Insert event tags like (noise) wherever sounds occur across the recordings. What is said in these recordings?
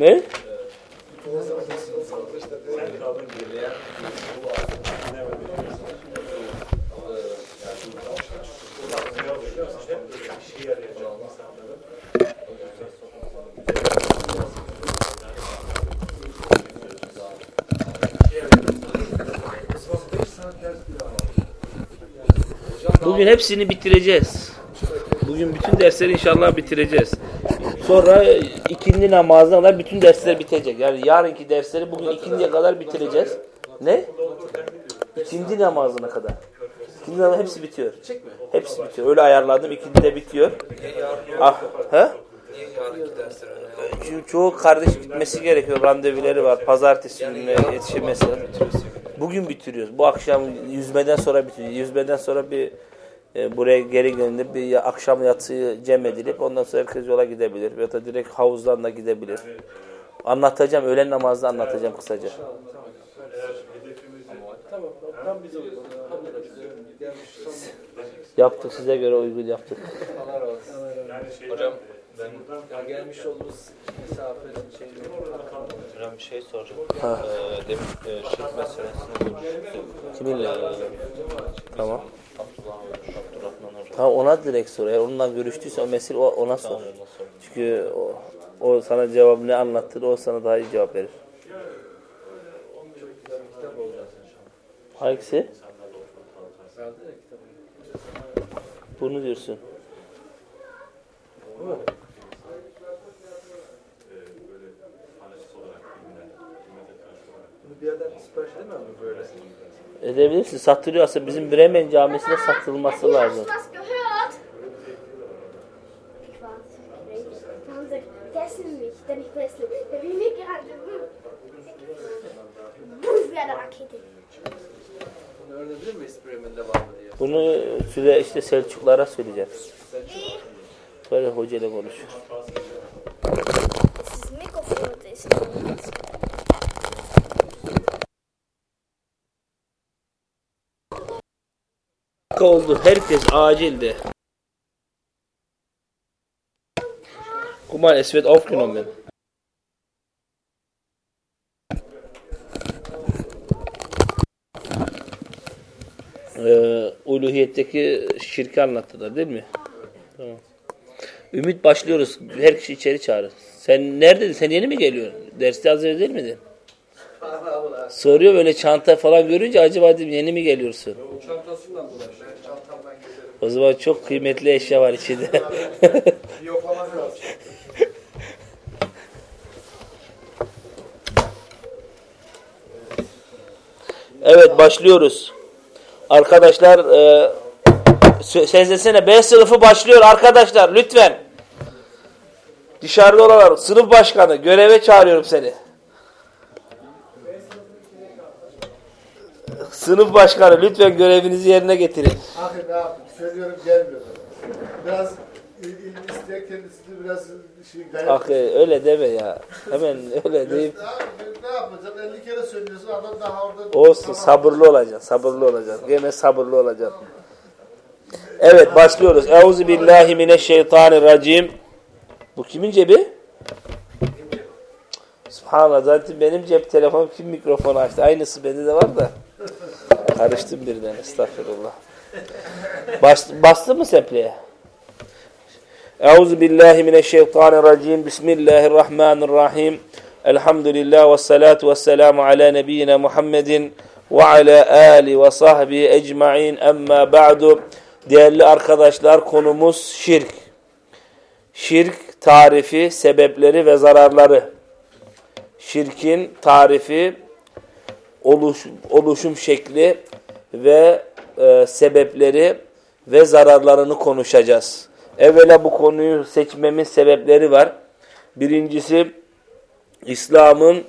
Ne? Bugün hepsini bitireceğiz. Bugün bütün dersleri inşallah bitireceğiz. Sonra ikindi namazına kadar bütün dersler bitecek. Yani yarınki dersleri bugün ikindiye kadar bitireceğiz. Ne? İkindi namazına kadar. İkindi namazı hepsi bitiyor. Hepsi bitiyor. Öyle ayarladım. İkindi de bitiyor. Ah, he? Çünkü çoğu kardeş gitmesi gerekiyor. Randevuları var. Pazartesi gününe yetişemesi. Bugün bitiriyoruz. Bu akşam yüzmeden sonra bitiriyoruz. Yüzmeden sonra bir e, buraya geri gönderip bir akşam yatsıyı cem edilip ondan sonra herkes yola gidebilir. Ya da direkt havuzdan da gidebilir. Anlatacağım. Öğlen namazda anlatacağım kısaca. Yaptık size göre uygun yaptık. Hocam ben ya gelmiş olduğumuz misafirin şeyini Hocam bir şey soracağım. Ha. Ee, demin e, şirk meselesini konuştuk. Kiminle? Tamam. Tamam ona direkt sor. Eğer onunla görüştüyse o mesele o- ona sor. Ondan. Çünkü o, o sana cevabı ne anlattı o sana daha iyi cevap verir. Hangisi? Bunu diyorsun. Bir yerden sipariş edemez mi böyle? Edebilirsin. Satılıyorsa bizim Bremen camisine satılması lazım. Da. Bunu süre işte Selçuklara söyleyeceğiz. Böyle hocayla konuşuyor. Das Mikrofon ist. Dakika oldu. Herkes acilde. Guck mal, es wird aufgenommen. Ee, uluhiyetteki şirki anlattılar değil mi? Tamam. Ümit başlıyoruz. Her kişi içeri çağırır. Sen neredeydin? Sen yeni mi geliyorsun? Derste hazır değil miydin? Soruyor böyle çanta falan görünce acaba dedim yeni mi geliyorsun? Çantasından dolaşıyor. Çantamdan gezerim. O zaman çok kıymetli eşya var içinde. Yoklamak lazım. evet başlıyoruz. Arkadaşlar e, seslesene B sınıfı başlıyor arkadaşlar lütfen. Dışarıda olanlar sınıf başkanı göreve çağırıyorum seni. Sınıf başkanı lütfen görevinizi yerine getirin. Akı ne yapayım? Söylüyorum gelmiyor. Biraz il, ilmi isteyen kendisini biraz şey gayet... Ah e, öyle deme ya. Hemen öyle deyip Abi, ne yapacaksın? 50 kere söylüyorsun adam daha orada... Olsun Tamam. sabırlı olacaksın. Sabırlı olacaksın. Gene sabırlı olacaksın. Evet başlıyoruz. Euzu billahi mineşşeytanirracim. Bu kimin cebi? Subhanallah zaten benim cep telefonum kim mikrofonu açtı? Aynısı bende de var da. Karıştım birden estağfurullah. Bas, bastın mı sepleye? Euzu billahi mineşşeytanirracim. Bismillahirrahmanirrahim. Elhamdülillah ve salatu ve selamu ala nebiyyina Muhammedin ve ala ali ve sahbihi ecma'in emma ba'du. Değerli arkadaşlar konumuz şirk. Şirk tarifi, sebepleri ve zararları. Şirkin tarifi, oluş, oluşum şekli ve e, sebepleri ve zararlarını konuşacağız. Evvela bu konuyu seçmemin sebepleri var. Birincisi İslam'ın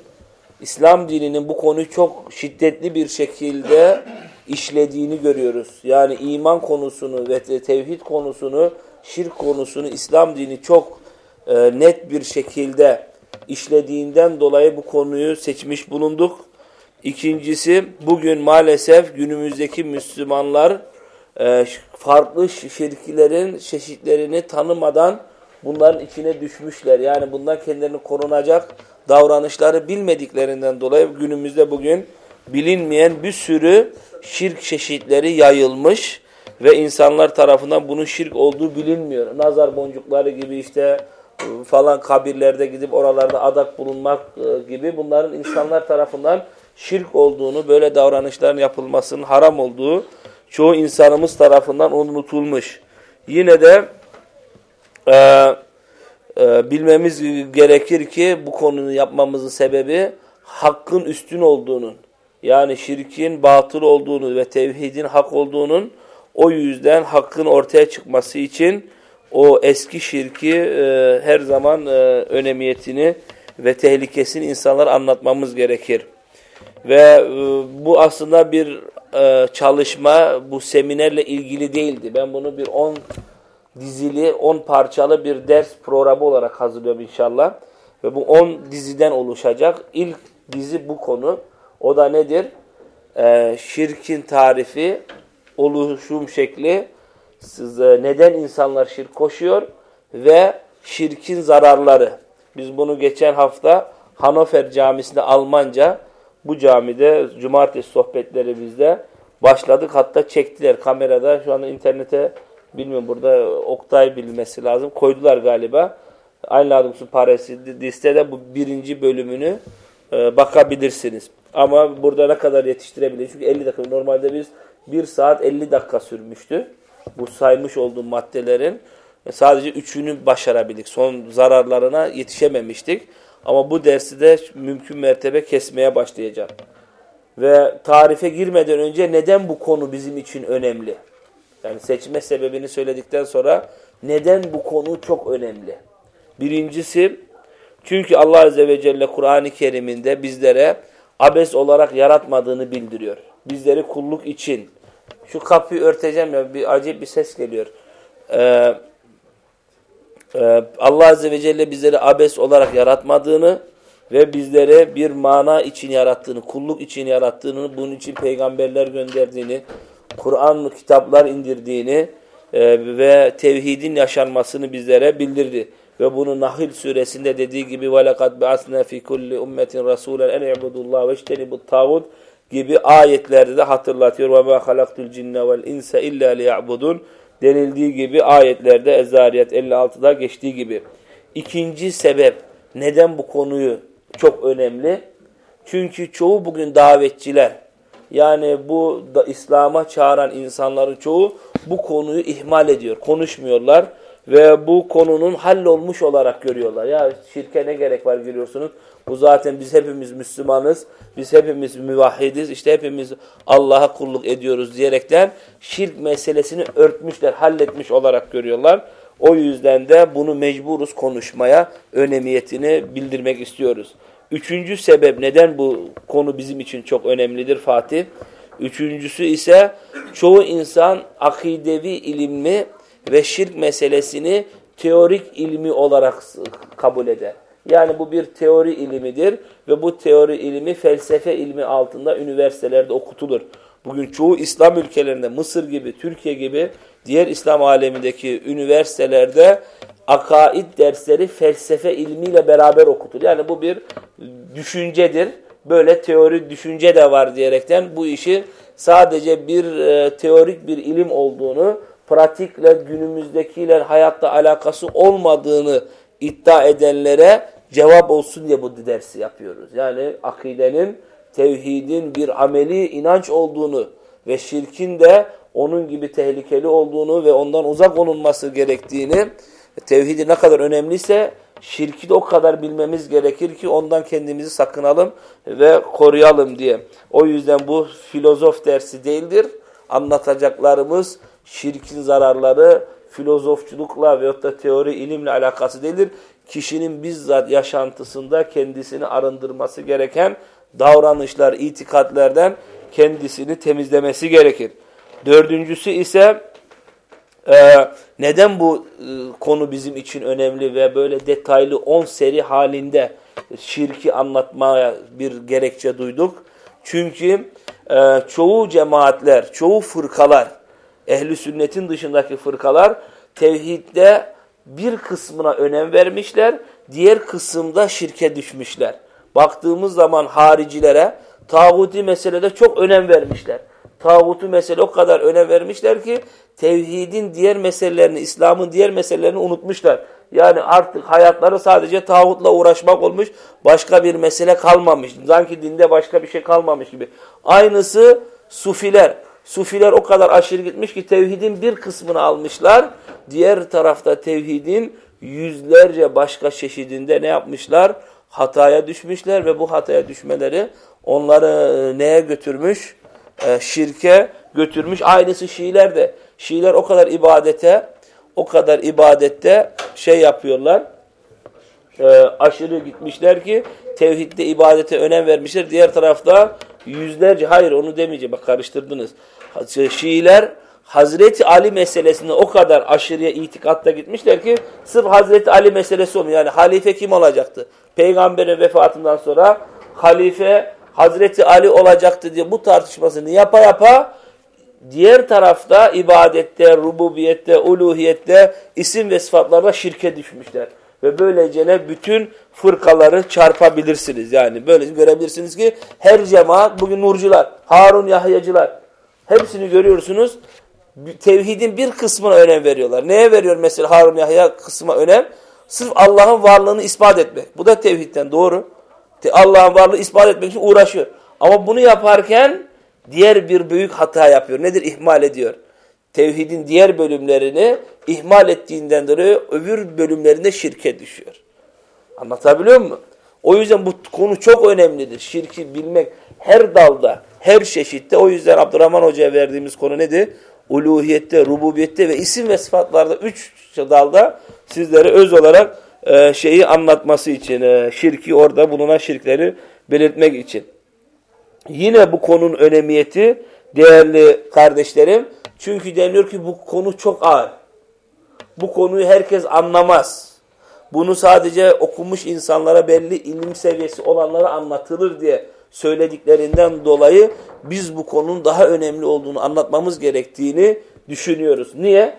İslam dininin bu konuyu çok şiddetli bir şekilde işlediğini görüyoruz. Yani iman konusunu ve te- tevhid konusunu, şirk konusunu İslam dini çok e, net bir şekilde işlediğinden dolayı bu konuyu seçmiş bulunduk. İkincisi bugün maalesef günümüzdeki Müslümanlar e, farklı şirkilerin çeşitlerini tanımadan bunların içine düşmüşler. Yani bundan kendilerini korunacak davranışları bilmediklerinden dolayı günümüzde bugün bilinmeyen bir sürü şirk çeşitleri yayılmış ve insanlar tarafından bunun şirk olduğu bilinmiyor. Nazar boncukları gibi işte falan kabirlerde gidip oralarda adak bulunmak e, gibi bunların insanlar tarafından şirk olduğunu, böyle davranışların yapılmasının haram olduğu çoğu insanımız tarafından unutulmuş. Yine de e, e, bilmemiz gerekir ki bu konunu yapmamızın sebebi hakkın üstün olduğunun, yani şirkin batıl olduğunu ve tevhidin hak olduğunun o yüzden hakkın ortaya çıkması için o eski şirki e, her zaman e, önemiyetini ve tehlikesini insanlara anlatmamız gerekir. Ve e, bu aslında bir e, çalışma, bu seminerle ilgili değildi. Ben bunu bir 10 dizili, 10 parçalı bir ders programı olarak hazırlıyorum inşallah. Ve bu 10 diziden oluşacak. İlk dizi bu konu. O da nedir? Ee, şirkin tarifi, oluşum şekli, neden insanlar şirk koşuyor ve şirkin zararları. Biz bunu geçen hafta Hanover Camisi'nde Almanca bu camide cumartesi sohbetleri bizde başladık. Hatta çektiler kamerada. Şu anda internete bilmiyorum burada Oktay bilmesi lazım. Koydular galiba. Aynı adımsın parası listede bu birinci bölümünü e, bakabilirsiniz. Ama burada ne kadar yetiştirebilir? Çünkü 50 dakika. Normalde biz 1 saat 50 dakika sürmüştü. Bu saymış olduğum maddelerin e, sadece üçünü başarabildik. Son zararlarına yetişememiştik. Ama bu dersi de mümkün mertebe kesmeye başlayacağım. Ve tarife girmeden önce neden bu konu bizim için önemli? Yani seçme sebebini söyledikten sonra neden bu konu çok önemli? Birincisi çünkü Allah Azze ve Celle Kur'an-ı Kerim'inde bizlere abes olarak yaratmadığını bildiriyor. Bizleri kulluk için. Şu kapıyı örteceğim ya bir acayip bir ses geliyor. Ee, e, Allah Azze ve Celle bizleri abes olarak yaratmadığını ve bizlere bir mana için yarattığını, kulluk için yarattığını, bunun için peygamberler gönderdiğini, Kur'an kitaplar indirdiğini e, ve tevhidin yaşanmasını bizlere bildirdi. Ve bunu Nahil suresinde dediği gibi وَلَقَدْ بَعَثْنَا فِي كُلِّ اُمَّةٍ رَسُولًا اَنْ اِعْبُدُ اللّٰهِ وَاجْتَنِبُ الطَّاغُدْ gibi ayetlerde de hatırlatıyor. وَمَا خَلَقْتُ الْجِنَّ وَالْاِنْسَ اِلَّا لِيَعْبُدُونَ denildiği gibi ayetlerde Ezariyet 56'da geçtiği gibi. İkinci sebep neden bu konuyu çok önemli? Çünkü çoğu bugün davetçiler yani bu da İslam'a çağıran insanların çoğu bu konuyu ihmal ediyor. Konuşmuyorlar ve bu konunun hallolmuş olarak görüyorlar. Ya şirke ne gerek var görüyorsunuz? Bu zaten biz hepimiz Müslümanız, biz hepimiz müvahhidiz, işte hepimiz Allah'a kulluk ediyoruz diyerekten şirk meselesini örtmüşler, halletmiş olarak görüyorlar. O yüzden de bunu mecburuz konuşmaya, önemiyetini bildirmek istiyoruz. Üçüncü sebep neden bu konu bizim için çok önemlidir Fatih? Üçüncüsü ise çoğu insan akidevi ilmi ve şirk meselesini teorik ilmi olarak kabul eder. Yani bu bir teori ilmidir ve bu teori ilmi felsefe ilmi altında üniversitelerde okutulur. Bugün çoğu İslam ülkelerinde Mısır gibi, Türkiye gibi diğer İslam alemindeki üniversitelerde akaid dersleri felsefe ilmiyle beraber okutur. Yani bu bir düşüncedir. Böyle teori düşünce de var diyerekten bu işi sadece bir e, teorik bir ilim olduğunu, pratikle günümüzdekiyle hayatta alakası olmadığını iddia edenlere cevap olsun diye bu dersi yapıyoruz. Yani akidenin, tevhidin bir ameli inanç olduğunu ve şirkin de onun gibi tehlikeli olduğunu ve ondan uzak olunması gerektiğini, tevhidi ne kadar önemliyse şirki de o kadar bilmemiz gerekir ki ondan kendimizi sakınalım ve koruyalım diye. O yüzden bu filozof dersi değildir. Anlatacaklarımız şirkin zararları filozofçulukla veyahut da teori ilimle alakası değildir. Kişinin bizzat yaşantısında kendisini arındırması gereken davranışlar, itikatlerden kendisini temizlemesi gerekir. Dördüncüsü ise e, neden bu e, konu bizim için önemli ve böyle detaylı 10 seri halinde şirki anlatmaya bir gerekçe duyduk. Çünkü e, çoğu cemaatler, çoğu fırkalar, ehli sünnetin dışındaki fırkalar tevhidde bir kısmına önem vermişler, diğer kısımda şirke düşmüşler. Baktığımız zaman haricilere tağuti meselede çok önem vermişler. Tağutu mesele o kadar önem vermişler ki tevhidin diğer meselelerini, İslam'ın diğer meselelerini unutmuşlar. Yani artık hayatları sadece tağutla uğraşmak olmuş, başka bir mesele kalmamış. Sanki dinde başka bir şey kalmamış gibi. Aynısı sufiler. Sufiler o kadar aşırı gitmiş ki tevhidin bir kısmını almışlar. Diğer tarafta tevhidin yüzlerce başka çeşidinde ne yapmışlar? Hataya düşmüşler ve bu hataya düşmeleri onları neye götürmüş? Ee, şirke götürmüş. Aynısı Şiiler de. Şiiler o kadar ibadete, o kadar ibadette şey yapıyorlar. E, aşırı gitmişler ki tevhidde ibadete önem vermişler. Diğer tarafta yüzlerce, hayır onu demeyeceğim bak karıştırdınız. Şiiler Hazreti Ali meselesinde o kadar aşırıya itikatta gitmişler ki sırf Hazreti Ali meselesi olmuyor. Yani halife kim olacaktı? Peygamberin vefatından sonra halife Hazreti Ali olacaktı diye bu tartışmasını yapa yapa diğer tarafta ibadette, rububiyette, uluhiyette, isim ve sıfatlarda şirke düşmüşler. Ve böylece ne bütün fırkaları çarpabilirsiniz. Yani böyle görebilirsiniz ki her cemaat bugün nurcular, Harun Yahyacılar hepsini görüyorsunuz. Tevhidin bir kısmına önem veriyorlar. Neye veriyor mesela Harun Yahya kısma önem? Sırf Allah'ın varlığını ispat etmek. Bu da tevhidden doğru. Allah'ın varlığı ispat etmek için uğraşıyor. Ama bunu yaparken diğer bir büyük hata yapıyor. Nedir? İhmal ediyor. Tevhidin diğer bölümlerini ihmal ettiğinden dolayı öbür bölümlerinde şirke düşüyor. Anlatabiliyor muyum? O yüzden bu konu çok önemlidir. Şirki bilmek her dalda, her çeşitte. O yüzden Abdurrahman Hoca'ya verdiğimiz konu nedir? Uluhiyette, rububiyette ve isim ve sıfatlarda üç dalda sizlere öz olarak e, şeyi anlatması için, e, şirki orada bulunan şirkleri belirtmek için. Yine bu konunun önemiyeti değerli kardeşlerim. Çünkü deniyor ki bu konu çok ağır. Bu konuyu herkes anlamaz. Bunu sadece okumuş insanlara belli ilim seviyesi olanlara anlatılır diye söylediklerinden dolayı biz bu konunun daha önemli olduğunu anlatmamız gerektiğini düşünüyoruz. Niye?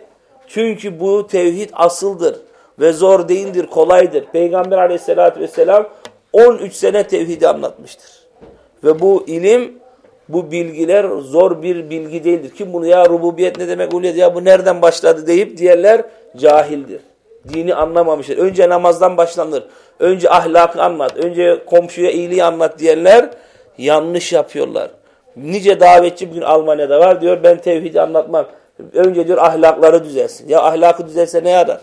Çünkü bu tevhid asıldır ve zor değildir, kolaydır. Peygamber aleyhissalatü vesselam 13 sene tevhidi anlatmıştır. Ve bu ilim, bu bilgiler zor bir bilgi değildir. Kim bunu ya rububiyet ne demek oluyor ya bu nereden başladı deyip diğerler cahildir. Dini anlamamışlar. Önce namazdan başlanır. Önce ahlakı anlat. Önce komşuya iyiliği anlat diyenler yanlış yapıyorlar. Nice davetçi bugün Almanya'da var diyor ben tevhidi anlatmam. Önce diyor ahlakları düzelsin. Ya ahlakı düzelse ne yarar?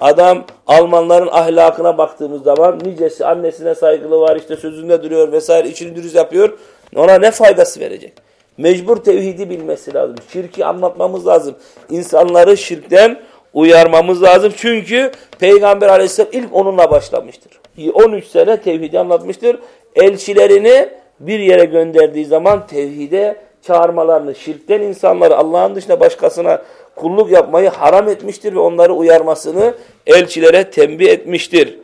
Adam Almanların ahlakına baktığımız zaman nicesi annesine saygılı var işte sözünde duruyor vesaire içini dürüst yapıyor. Ona ne faydası verecek? Mecbur tevhidi bilmesi lazım. Şirki anlatmamız lazım. İnsanları şirkten uyarmamız lazım. Çünkü Peygamber aleyhisselam ilk onunla başlamıştır. 13 sene tevhidi anlatmıştır. Elçilerini bir yere gönderdiği zaman tevhide çağırmalarını, şirkten insanları Allah'ın dışında başkasına kulluk yapmayı haram etmiştir ve onları uyarmasını elçilere tembih etmiştir.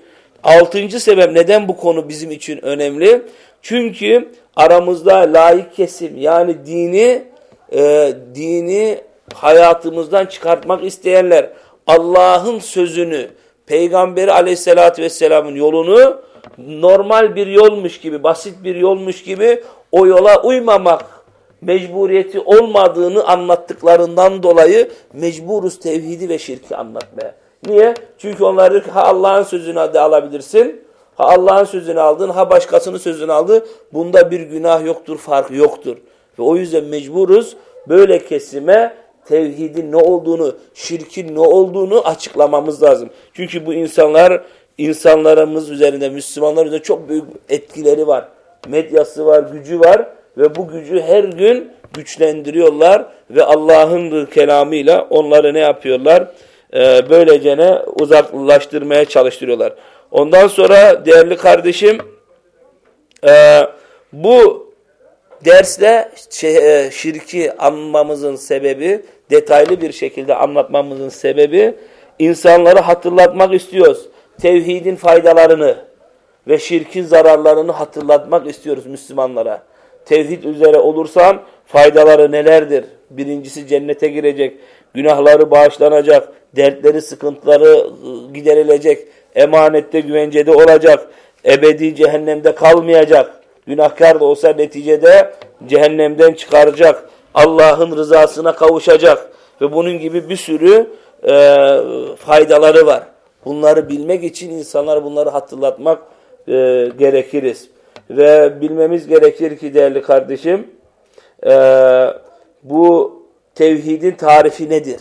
Altıncı sebep neden bu konu bizim için önemli? Çünkü aramızda layık kesim yani dini e, dini hayatımızdan çıkartmak isteyenler Allah'ın sözünü Peygamberi aleyhissalatü vesselamın yolunu normal bir yolmuş gibi, basit bir yolmuş gibi o yola uymamak mecburiyeti olmadığını anlattıklarından dolayı mecburuz tevhidi ve şirki anlatmaya. Niye? Çünkü onlar diyor ki ha Allah'ın sözünü de alabilirsin, ha Allah'ın sözünü aldın, ha başkasının sözünü aldı. Bunda bir günah yoktur, fark yoktur. Ve o yüzden mecburuz böyle kesime tevhidin ne olduğunu, şirkin ne olduğunu açıklamamız lazım. Çünkü bu insanlar, insanlarımız üzerinde, Müslümanlar üzerinde çok büyük etkileri var. Medyası var, gücü var ve bu gücü her gün güçlendiriyorlar ve Allah'ın kelamıyla onları ne yapıyorlar? Ee, böylece ne uzaklaştırmaya çalıştırıyorlar. Ondan sonra değerli kardeşim e, bu dersle e, şirki anmamızın sebebi, detaylı bir şekilde anlatmamızın sebebi insanları hatırlatmak istiyoruz. Tevhidin faydalarını ve şirkin zararlarını hatırlatmak istiyoruz Müslümanlara. Tevhid üzere olursan faydaları nelerdir? Birincisi cennete girecek. günahları bağışlanacak, dertleri, sıkıntıları ıı, giderilecek, emanette, güvencede olacak, ebedi cehennemde kalmayacak. Günahkar da olsa neticede cehennemden çıkaracak, Allah'ın rızasına kavuşacak ve bunun gibi bir sürü e, faydaları var. Bunları bilmek için insanlar bunları hatırlatmak e, gerekiriz. Ve bilmemiz gerekir ki değerli kardeşim, e, bu tevhidin tarifi nedir?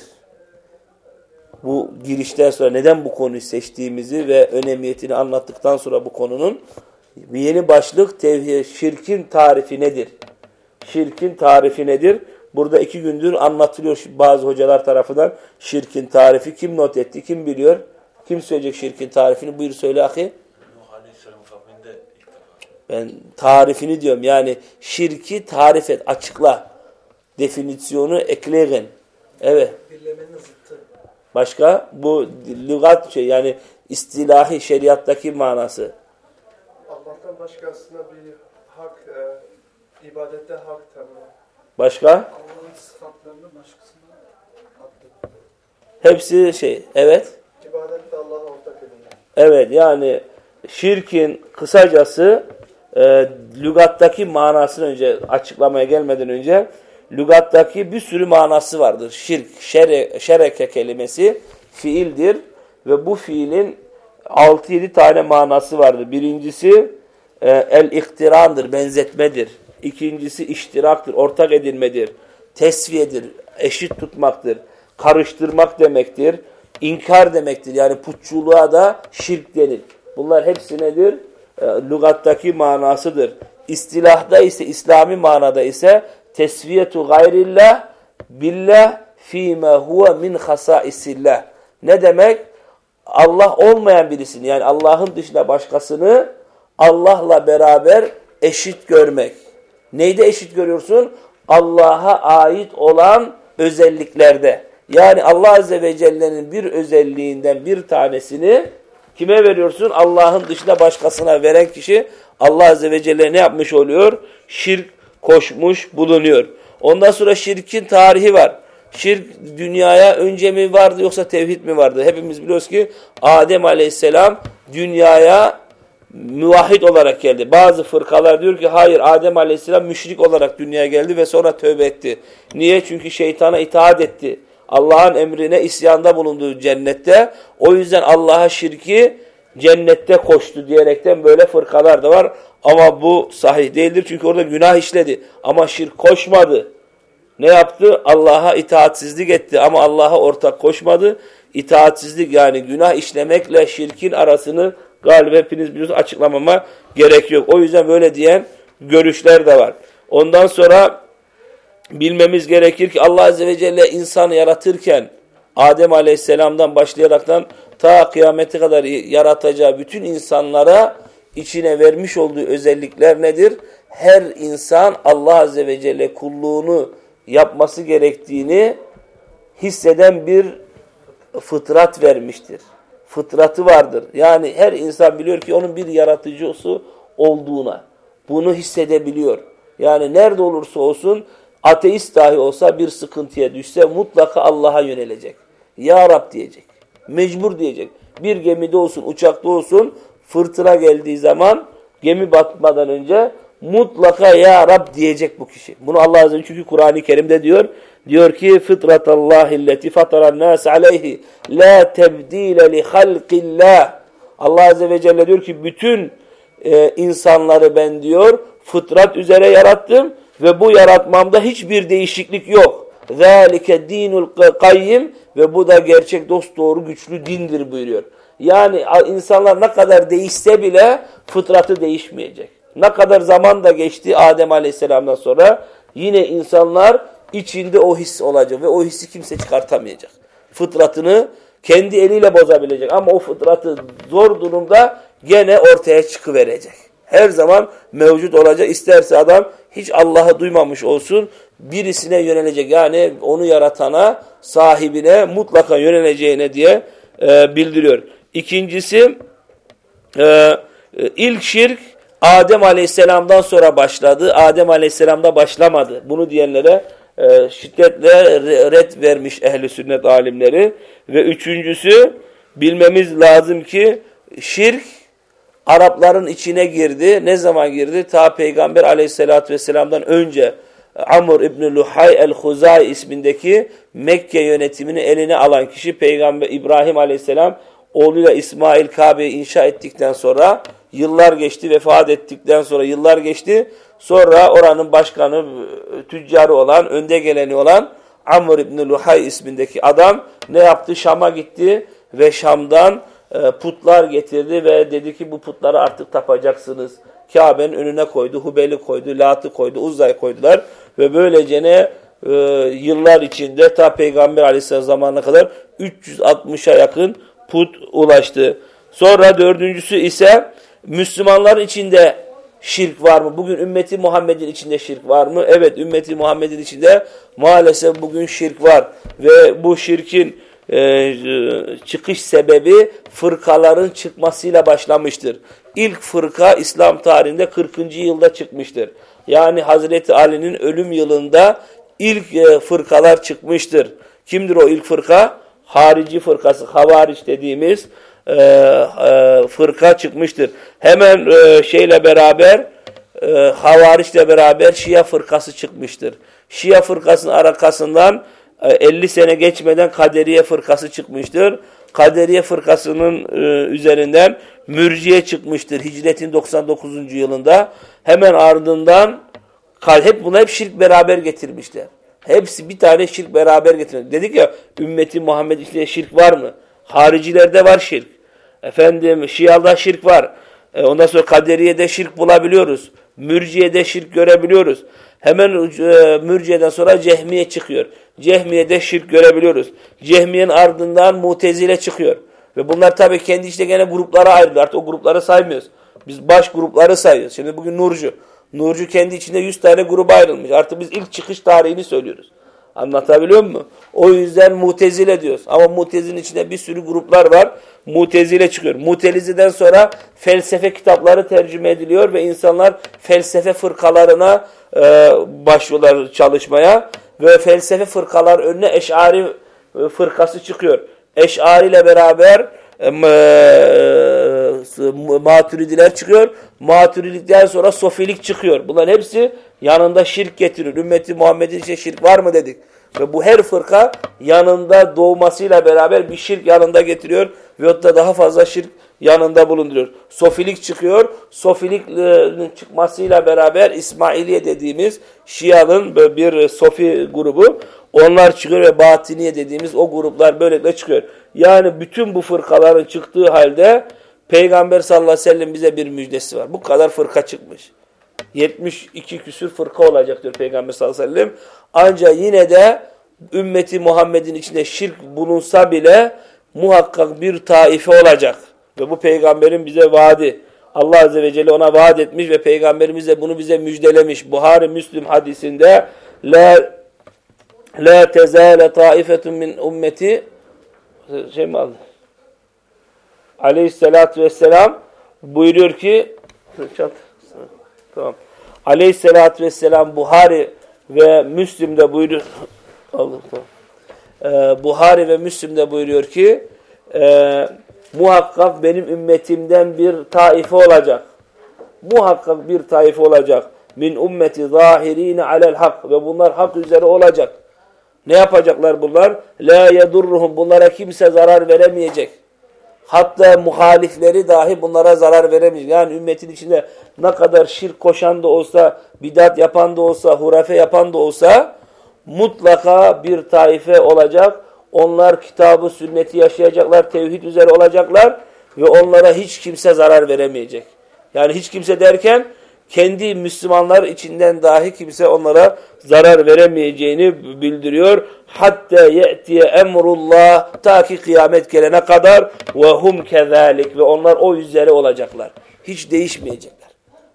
Bu girişten sonra neden bu konuyu seçtiğimizi ve önemiyetini anlattıktan sonra bu konunun yeni başlık tevhid, şirkin tarifi nedir? Şirkin tarifi nedir? Burada iki gündür anlatılıyor bazı hocalar tarafından şirkin tarifi. Kim not etti? Kim biliyor? Kim söyleyecek şirkin tarifini? Buyur söyle ahi. Ben tarifini diyorum. Yani şirki tarif et, açıkla. Definisyonu ekleyin. Evet. Başka? Bu lügat şey yani istilahi şeriattaki manası. Allah'tan başkasına bir hak, e, ibadette hak tanıma. Başka? Allah'ın sıfatlarını başkasına attı. Hepsi şey. Evet. İbadette Allah'a ortak edilmek. Evet yani şirkin kısacası e, lügattaki manasını önce açıklamaya gelmeden önce lügattaki bir sürü manası vardır. Şirk, şere, şereke kelimesi fiildir ve bu fiilin 6-7 tane manası vardır. Birincisi e, el-iktirandır, benzetmedir. İkincisi iştiraktır, ortak edilmedir. Tesviyedir, eşit tutmaktır. Karıştırmak demektir. İnkar demektir. Yani putçuluğa da şirk denir. Bunlar hepsi nedir? E, lügattaki manasıdır. İstilahda ise, İslami manada ise tesviyetu gayrillah billah fîme huve min hasaisillah. Ne demek? Allah olmayan birisini yani Allah'ın dışında başkasını Allah'la beraber eşit görmek. Neyde eşit görüyorsun? Allah'a ait olan özelliklerde. Yani Allah Azze ve Celle'nin bir özelliğinden bir tanesini kime veriyorsun? Allah'ın dışında başkasına veren kişi Allah Azze ve Celle ne yapmış oluyor? Şirk koşmuş bulunuyor. Ondan sonra şirkin tarihi var. Şirk dünyaya önce mi vardı yoksa tevhid mi vardı? Hepimiz biliyoruz ki Adem Aleyhisselam dünyaya müvahhid olarak geldi. Bazı fırkalar diyor ki hayır Adem Aleyhisselam müşrik olarak dünyaya geldi ve sonra tövbe etti. Niye? Çünkü şeytana itaat etti. Allah'ın emrine isyanda bulunduğu cennette. O yüzden Allah'a şirki cennette koştu diyerekten böyle fırkalar da var. Ama bu sahih değildir çünkü orada günah işledi. Ama şirk koşmadı. Ne yaptı? Allah'a itaatsizlik etti ama Allah'a ortak koşmadı. İtaatsizlik yani günah işlemekle şirkin arasını galiba hepiniz biliyorsunuz açıklamama gerek yok. O yüzden böyle diyen görüşler de var. Ondan sonra bilmemiz gerekir ki Allah Azze ve Celle insanı yaratırken Adem Aleyhisselam'dan başlayaraktan ta kıyamete kadar yaratacağı bütün insanlara içine vermiş olduğu özellikler nedir? Her insan Allah Azze ve Celle kulluğunu yapması gerektiğini hisseden bir fıtrat vermiştir. Fıtratı vardır. Yani her insan biliyor ki onun bir yaratıcısı olduğuna. Bunu hissedebiliyor. Yani nerede olursa olsun ateist dahi olsa bir sıkıntıya düşse mutlaka Allah'a yönelecek. Ya Rab diyecek. Mecbur diyecek. Bir gemide olsun, uçakta olsun fırtına geldiği zaman gemi batmadan önce mutlaka ya Rab diyecek bu kişi. Bunu Allah Azze ve çünkü Kur'an-ı Kerim'de diyor. Diyor ki fıtratallahi lleti fataran nas aleyhi la tebdile li halqillah. Allah azze ve celle diyor ki bütün e, insanları ben diyor fıtrat üzere yarattım ve bu yaratmamda hiçbir değişiklik yok. Zalike dinul kayyim ve bu da gerçek dost doğru güçlü dindir buyuruyor. Yani insanlar ne kadar değişse bile fıtratı değişmeyecek. Ne kadar zaman da geçti Adem Aleyhisselam'dan sonra yine insanlar içinde o his olacak ve o hissi kimse çıkartamayacak. Fıtratını kendi eliyle bozabilecek ama o fıtratı zor durumda gene ortaya çıkıverecek. Her zaman mevcut olacak. İsterse adam hiç Allah'ı duymamış olsun birisine yönelecek. Yani onu yaratana, sahibine mutlaka yöneleceğine diye e, bildiriyor. İkincisi e, e ilk şirk Adem Aleyhisselam'dan sonra başladı. Adem Aleyhisselam'da başlamadı. Bunu diyenlere e, şiddetle red vermiş ehli sünnet alimleri. Ve üçüncüsü bilmemiz lazım ki şirk Arapların içine girdi. Ne zaman girdi? Ta Peygamber aleyhissalatü vesselam'dan önce Amr İbni Luhay el-Huzay ismindeki Mekke yönetimini eline alan kişi Peygamber İbrahim aleyhisselam oğluyla İsmail Kabe'yi inşa ettikten sonra yıllar geçti, vefat ettikten sonra yıllar geçti. Sonra oranın başkanı, tüccarı olan, önde geleni olan Amr İbni Luhay ismindeki adam ne yaptı? Şam'a gitti ve Şam'dan e, putlar getirdi ve dedi ki bu putları artık tapacaksınız. Kabe'nin önüne koydu, Hubel'i koydu, Lat'ı koydu, Uzza'yı koydular ve böylece ne e, yıllar içinde ta Peygamber Aleyhisselam zamanına kadar 360'a yakın put ulaştı. Sonra dördüncüsü ise Müslümanların içinde şirk var mı? Bugün ümmeti Muhammed'in içinde şirk var mı? Evet ümmeti Muhammed'in içinde maalesef bugün şirk var. Ve bu şirkin e, çıkış sebebi fırkaların çıkmasıyla başlamıştır. İlk fırka İslam tarihinde 40. yılda çıkmıştır. Yani Hazreti Ali'nin ölüm yılında ilk e, fırkalar çıkmıştır. Kimdir o ilk fırka? Harici fırkası, havariç dediğimiz e, e, fırka çıkmıştır. Hemen e, şeyle beraber, e, havariçle beraber Şia fırkası çıkmıştır. Şia fırkasının arkasından 50 sene geçmeden Kaderiye fırkası çıkmıştır. Kaderiye fırkasının e, üzerinden mürciye çıkmıştır hicretin 99. yılında. Hemen ardından hep buna hep şirk beraber getirmişler. Hepsi bir tane şirk beraber getirmiş. Dedik ya ümmeti Muhammed içinde şirk var mı? Haricilerde var şirk. Efendim Şia'da şirk var. E, ondan sonra Kaderiye'de şirk bulabiliyoruz. Mürciye'de şirk görebiliyoruz. Hemen e, Mürciye'den sonra Cehmiye çıkıyor. Cehmiye'de şirk görebiliyoruz. Cehmiye'nin ardından Mutezile çıkıyor. Ve bunlar tabii kendi işte gene gruplara ayrılıyor. Artık o grupları saymıyoruz. Biz baş grupları sayıyoruz. Şimdi bugün Nurcu. Nurcu kendi içinde 100 tane gruba ayrılmış. Artık biz ilk çıkış tarihini söylüyoruz. Anlatabiliyor muyum? O yüzden mutezile diyoruz. Ama mutezinin içinde bir sürü gruplar var. Mutezile çıkıyor. Muteliziden sonra felsefe kitapları tercüme ediliyor ve insanlar felsefe fırkalarına e, başlıyorlar çalışmaya. Ve felsefe fırkalar önüne eşari e, fırkası çıkıyor. Eşari ile beraber maturidiler çıkıyor. Maturidilikten sonra sofilik çıkıyor. Bunların hepsi yanında şirk getirir. Ümmeti Muhammed'in içinde şirk var mı dedik. Ve bu her fırka yanında doğmasıyla beraber bir şirk yanında getiriyor. Ve da daha fazla şirk yanında bulunduruyor. Sofilik çıkıyor. Sofilik'in çıkmasıyla beraber İsmailiye dediğimiz Şia'nın bir Sofi grubu onlar çıkıyor ve Batiniye dediğimiz o gruplar böylelikle çıkıyor. Yani bütün bu fırkaların çıktığı halde Peygamber sallallahu aleyhi ve sellem bize bir müjdesi var. Bu kadar fırka çıkmış. 72 küsür fırka olacak diyor Peygamber sallallahu aleyhi ve sellem. Ancak yine de ümmeti Muhammed'in içinde şirk bulunsa bile muhakkak bir taife olacak. Ve bu peygamberin bize vaadi. Allah Azze ve Celle ona vaat etmiş ve peygamberimiz de bunu bize müjdelemiş. Buhari Müslüm hadisinde la la tezale taifetun min ummeti şey mi aldı? Aleyhissalatü vesselam buyuruyor ki çat. Tamam. Aleyhissalatü vesselam Buhari ve Müslim'de buyuruyor Allah tamam. Ee, Buhari ve Müslim'de buyuruyor ki e, muhakkak benim ümmetimden bir taife olacak. Muhakkak bir taife olacak. Min ümmeti zahirine alel hak ve bunlar hak üzere olacak. Ne yapacaklar bunlar? La yedurruhum bunlara kimse zarar veremeyecek. Hatta muhalifleri dahi bunlara zarar veremeyecek. Yani ümmetin içinde ne kadar şirk koşan da olsa, bidat yapan da olsa, hurafe yapan da olsa mutlaka bir taife olacak. Onlar kitabı, sünneti yaşayacaklar, tevhid üzere olacaklar ve onlara hiç kimse zarar veremeyecek. Yani hiç kimse derken kendi Müslümanlar içinden dahi kimse onlara zarar veremeyeceğini bildiriyor. Hatta ye'tiye emrullah ta ki kıyamet gelene kadar ve hum kezalik ve onlar o üzere olacaklar. Hiç değişmeyecekler.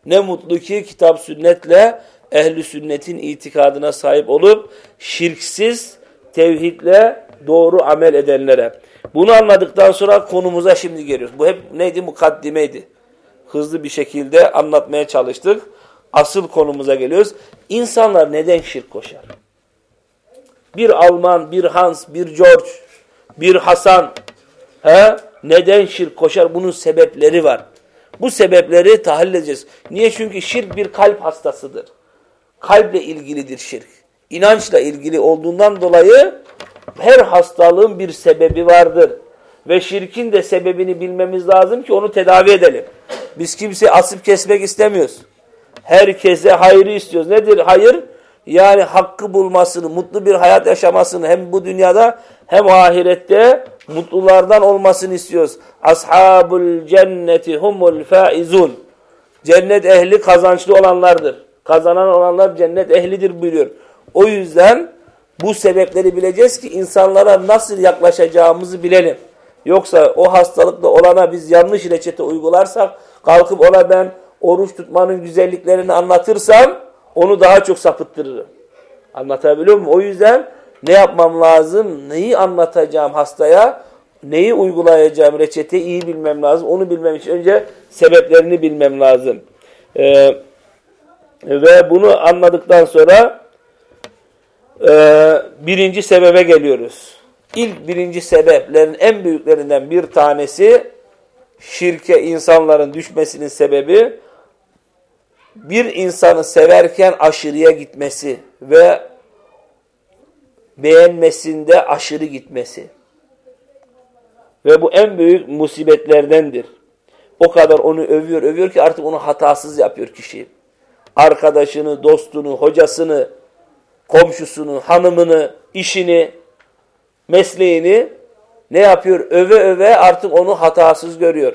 Ne mutlu ki kitap sünnetle ehli sünnetin itikadına sahip olup şirksiz tevhidle doğru amel edenlere. Bunu anladıktan sonra konumuza şimdi geliyoruz. Bu hep neydi? Mukaddimeydi hızlı bir şekilde anlatmaya çalıştık. Asıl konumuza geliyoruz. İnsanlar neden şirk koşar? Bir Alman, bir Hans, bir George, bir Hasan he? neden şirk koşar? Bunun sebepleri var. Bu sebepleri tahlil edeceğiz. Niye? Çünkü şirk bir kalp hastasıdır. Kalple ilgilidir şirk. İnançla ilgili olduğundan dolayı her hastalığın bir sebebi vardır. Ve şirkin de sebebini bilmemiz lazım ki onu tedavi edelim. Biz kimse asıp kesmek istemiyoruz. Herkese hayrı istiyoruz. Nedir hayır? Yani hakkı bulmasını, mutlu bir hayat yaşamasını hem bu dünyada hem ahirette mutlulardan olmasını istiyoruz. Ashabul cenneti humul faizun. Cennet ehli kazançlı olanlardır. Kazanan olanlar cennet ehlidir buyuruyor. O yüzden bu sebepleri bileceğiz ki insanlara nasıl yaklaşacağımızı bilelim. Yoksa o hastalıkla olana biz yanlış reçete uygularsak kalkıp ona ben oruç tutmanın güzelliklerini anlatırsam onu daha çok sapıttırırım. Anlatabiliyor muyum? O yüzden ne yapmam lazım? Neyi anlatacağım hastaya? Neyi uygulayacağım? Reçeteyi iyi bilmem lazım. Onu bilmem için önce sebeplerini bilmem lazım. Ee, ve bunu anladıktan sonra e, birinci sebebe geliyoruz. İlk birinci sebeplerin en büyüklerinden bir tanesi şirke insanların düşmesinin sebebi bir insanı severken aşırıya gitmesi ve beğenmesinde aşırı gitmesi. Ve bu en büyük musibetlerdendir. O kadar onu övüyor, övüyor ki artık onu hatasız yapıyor kişi. Arkadaşını, dostunu, hocasını, komşusunu, hanımını, işini, mesleğini ne yapıyor? Öve öve artık onu hatasız görüyor.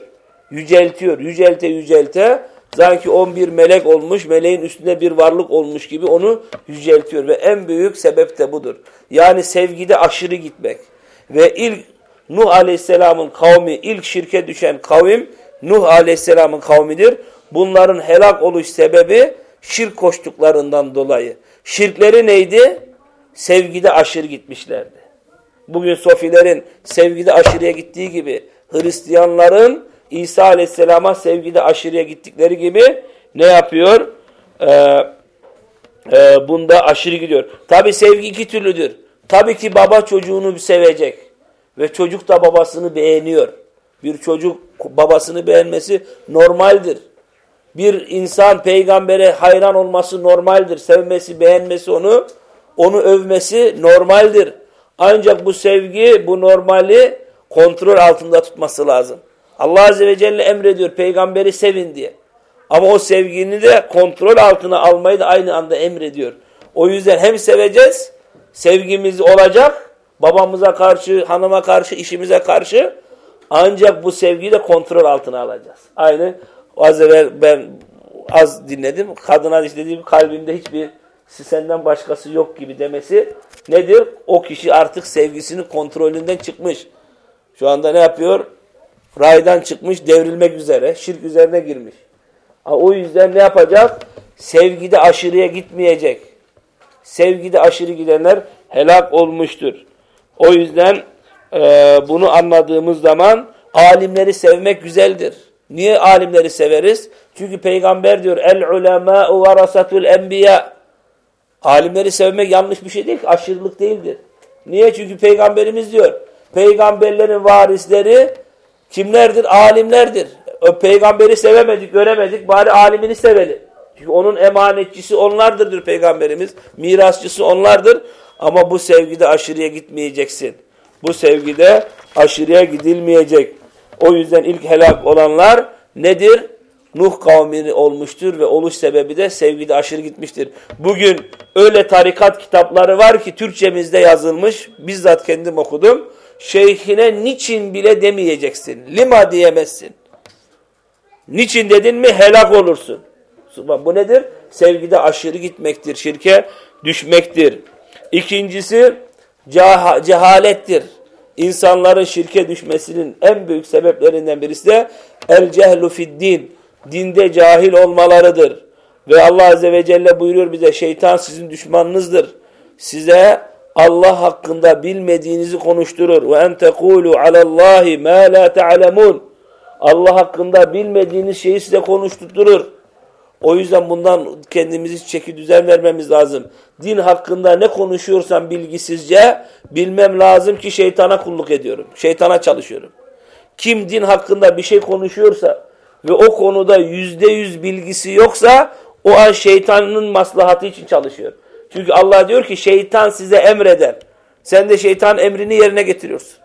Yüceltiyor, yücelte yücelte sanki on bir melek olmuş, meleğin üstünde bir varlık olmuş gibi onu yüceltiyor. Ve en büyük sebep de budur. Yani sevgide aşırı gitmek. Ve ilk Nuh Aleyhisselam'ın kavmi, ilk şirke düşen kavim Nuh Aleyhisselam'ın kavmidir. Bunların helak oluş sebebi şirk koştuklarından dolayı. Şirkleri neydi? Sevgide aşırı gitmişlerdi. Bugün sofilerin sevgide aşırıya gittiği gibi Hristiyanların İsa Aleyhisselam'a sevgide aşırıya gittikleri gibi ne yapıyor? Ee, e, bunda aşırı gidiyor. Tabi sevgi iki türlüdür. Tabii ki baba çocuğunu sevecek. Ve çocuk da babasını beğeniyor. Bir çocuk babasını beğenmesi normaldir. Bir insan peygambere hayran olması normaldir. Sevmesi, beğenmesi onu, onu övmesi normaldir. Ancak bu sevgi, bu normali kontrol altında tutması lazım. Allah Azze ve Celle emrediyor peygamberi sevin diye. Ama o sevgini de kontrol altına almayı da aynı anda emrediyor. O yüzden hem seveceğiz, sevgimiz olacak, babamıza karşı, hanıma karşı, işimize karşı ancak bu sevgiyi de kontrol altına alacağız. Aynı az evvel ben az dinledim. Kadına dediğim kalbimde hiçbir senden başkası yok gibi demesi nedir? O kişi artık sevgisinin kontrolünden çıkmış. Şu anda ne yapıyor? Raydan çıkmış, devrilmek üzere, şirk üzerine girmiş. O yüzden ne yapacak? Sevgide aşırıya gitmeyecek. Sevgide aşırı gidenler helak olmuştur. O yüzden e, bunu anladığımız zaman alimleri sevmek güzeldir. Niye alimleri severiz? Çünkü peygamber diyor el ulemâ'u varasatul enbiya. Alimleri sevmek yanlış bir şey değil, aşırılık değildir. Niye? Çünkü peygamberimiz diyor. Peygamberlerin varisleri kimlerdir? Alimlerdir. O peygamberi sevemedik, göremedik. Bari alimini sevelim. Çünkü onun emanetçisi onlardır diyor peygamberimiz. Mirasçısı onlardır. Ama bu sevgide aşırıya gitmeyeceksin. Bu sevgide aşırıya gidilmeyecek. O yüzden ilk helak olanlar nedir? Nuh kavmini olmuştur ve oluş sebebi de sevgide aşırı gitmiştir. Bugün öyle tarikat kitapları var ki Türkçemizde yazılmış. Bizzat kendim okudum. Şeyhine niçin bile demeyeceksin. Lima diyemezsin. Niçin dedin mi helak olursun. Bu nedir? Sevgide aşırı gitmektir. Şirke düşmektir. İkincisi cehalettir. İnsanların şirke düşmesinin en büyük sebeplerinden birisi de el cehlu fid din. Dinde cahil olmalarıdır. Ve Allah Azze ve Celle buyuruyor bize şeytan sizin düşmanınızdır. Size Allah hakkında bilmediğinizi konuşturur. Ve en tekulu alallahi ma la ta'lemun. Allah hakkında bilmediğiniz şeyi size konuşturur. O yüzden bundan kendimizi çeki düzen vermemiz lazım. Din hakkında ne konuşuyorsam bilgisizce bilmem lazım ki şeytana kulluk ediyorum. Şeytana çalışıyorum. Kim din hakkında bir şey konuşuyorsa ve o konuda yüzde yüz bilgisi yoksa o an şeytanın maslahatı için çalışıyor. Çünkü Allah diyor ki şeytan size emreder. Sen de şeytan emrini yerine getiriyorsun.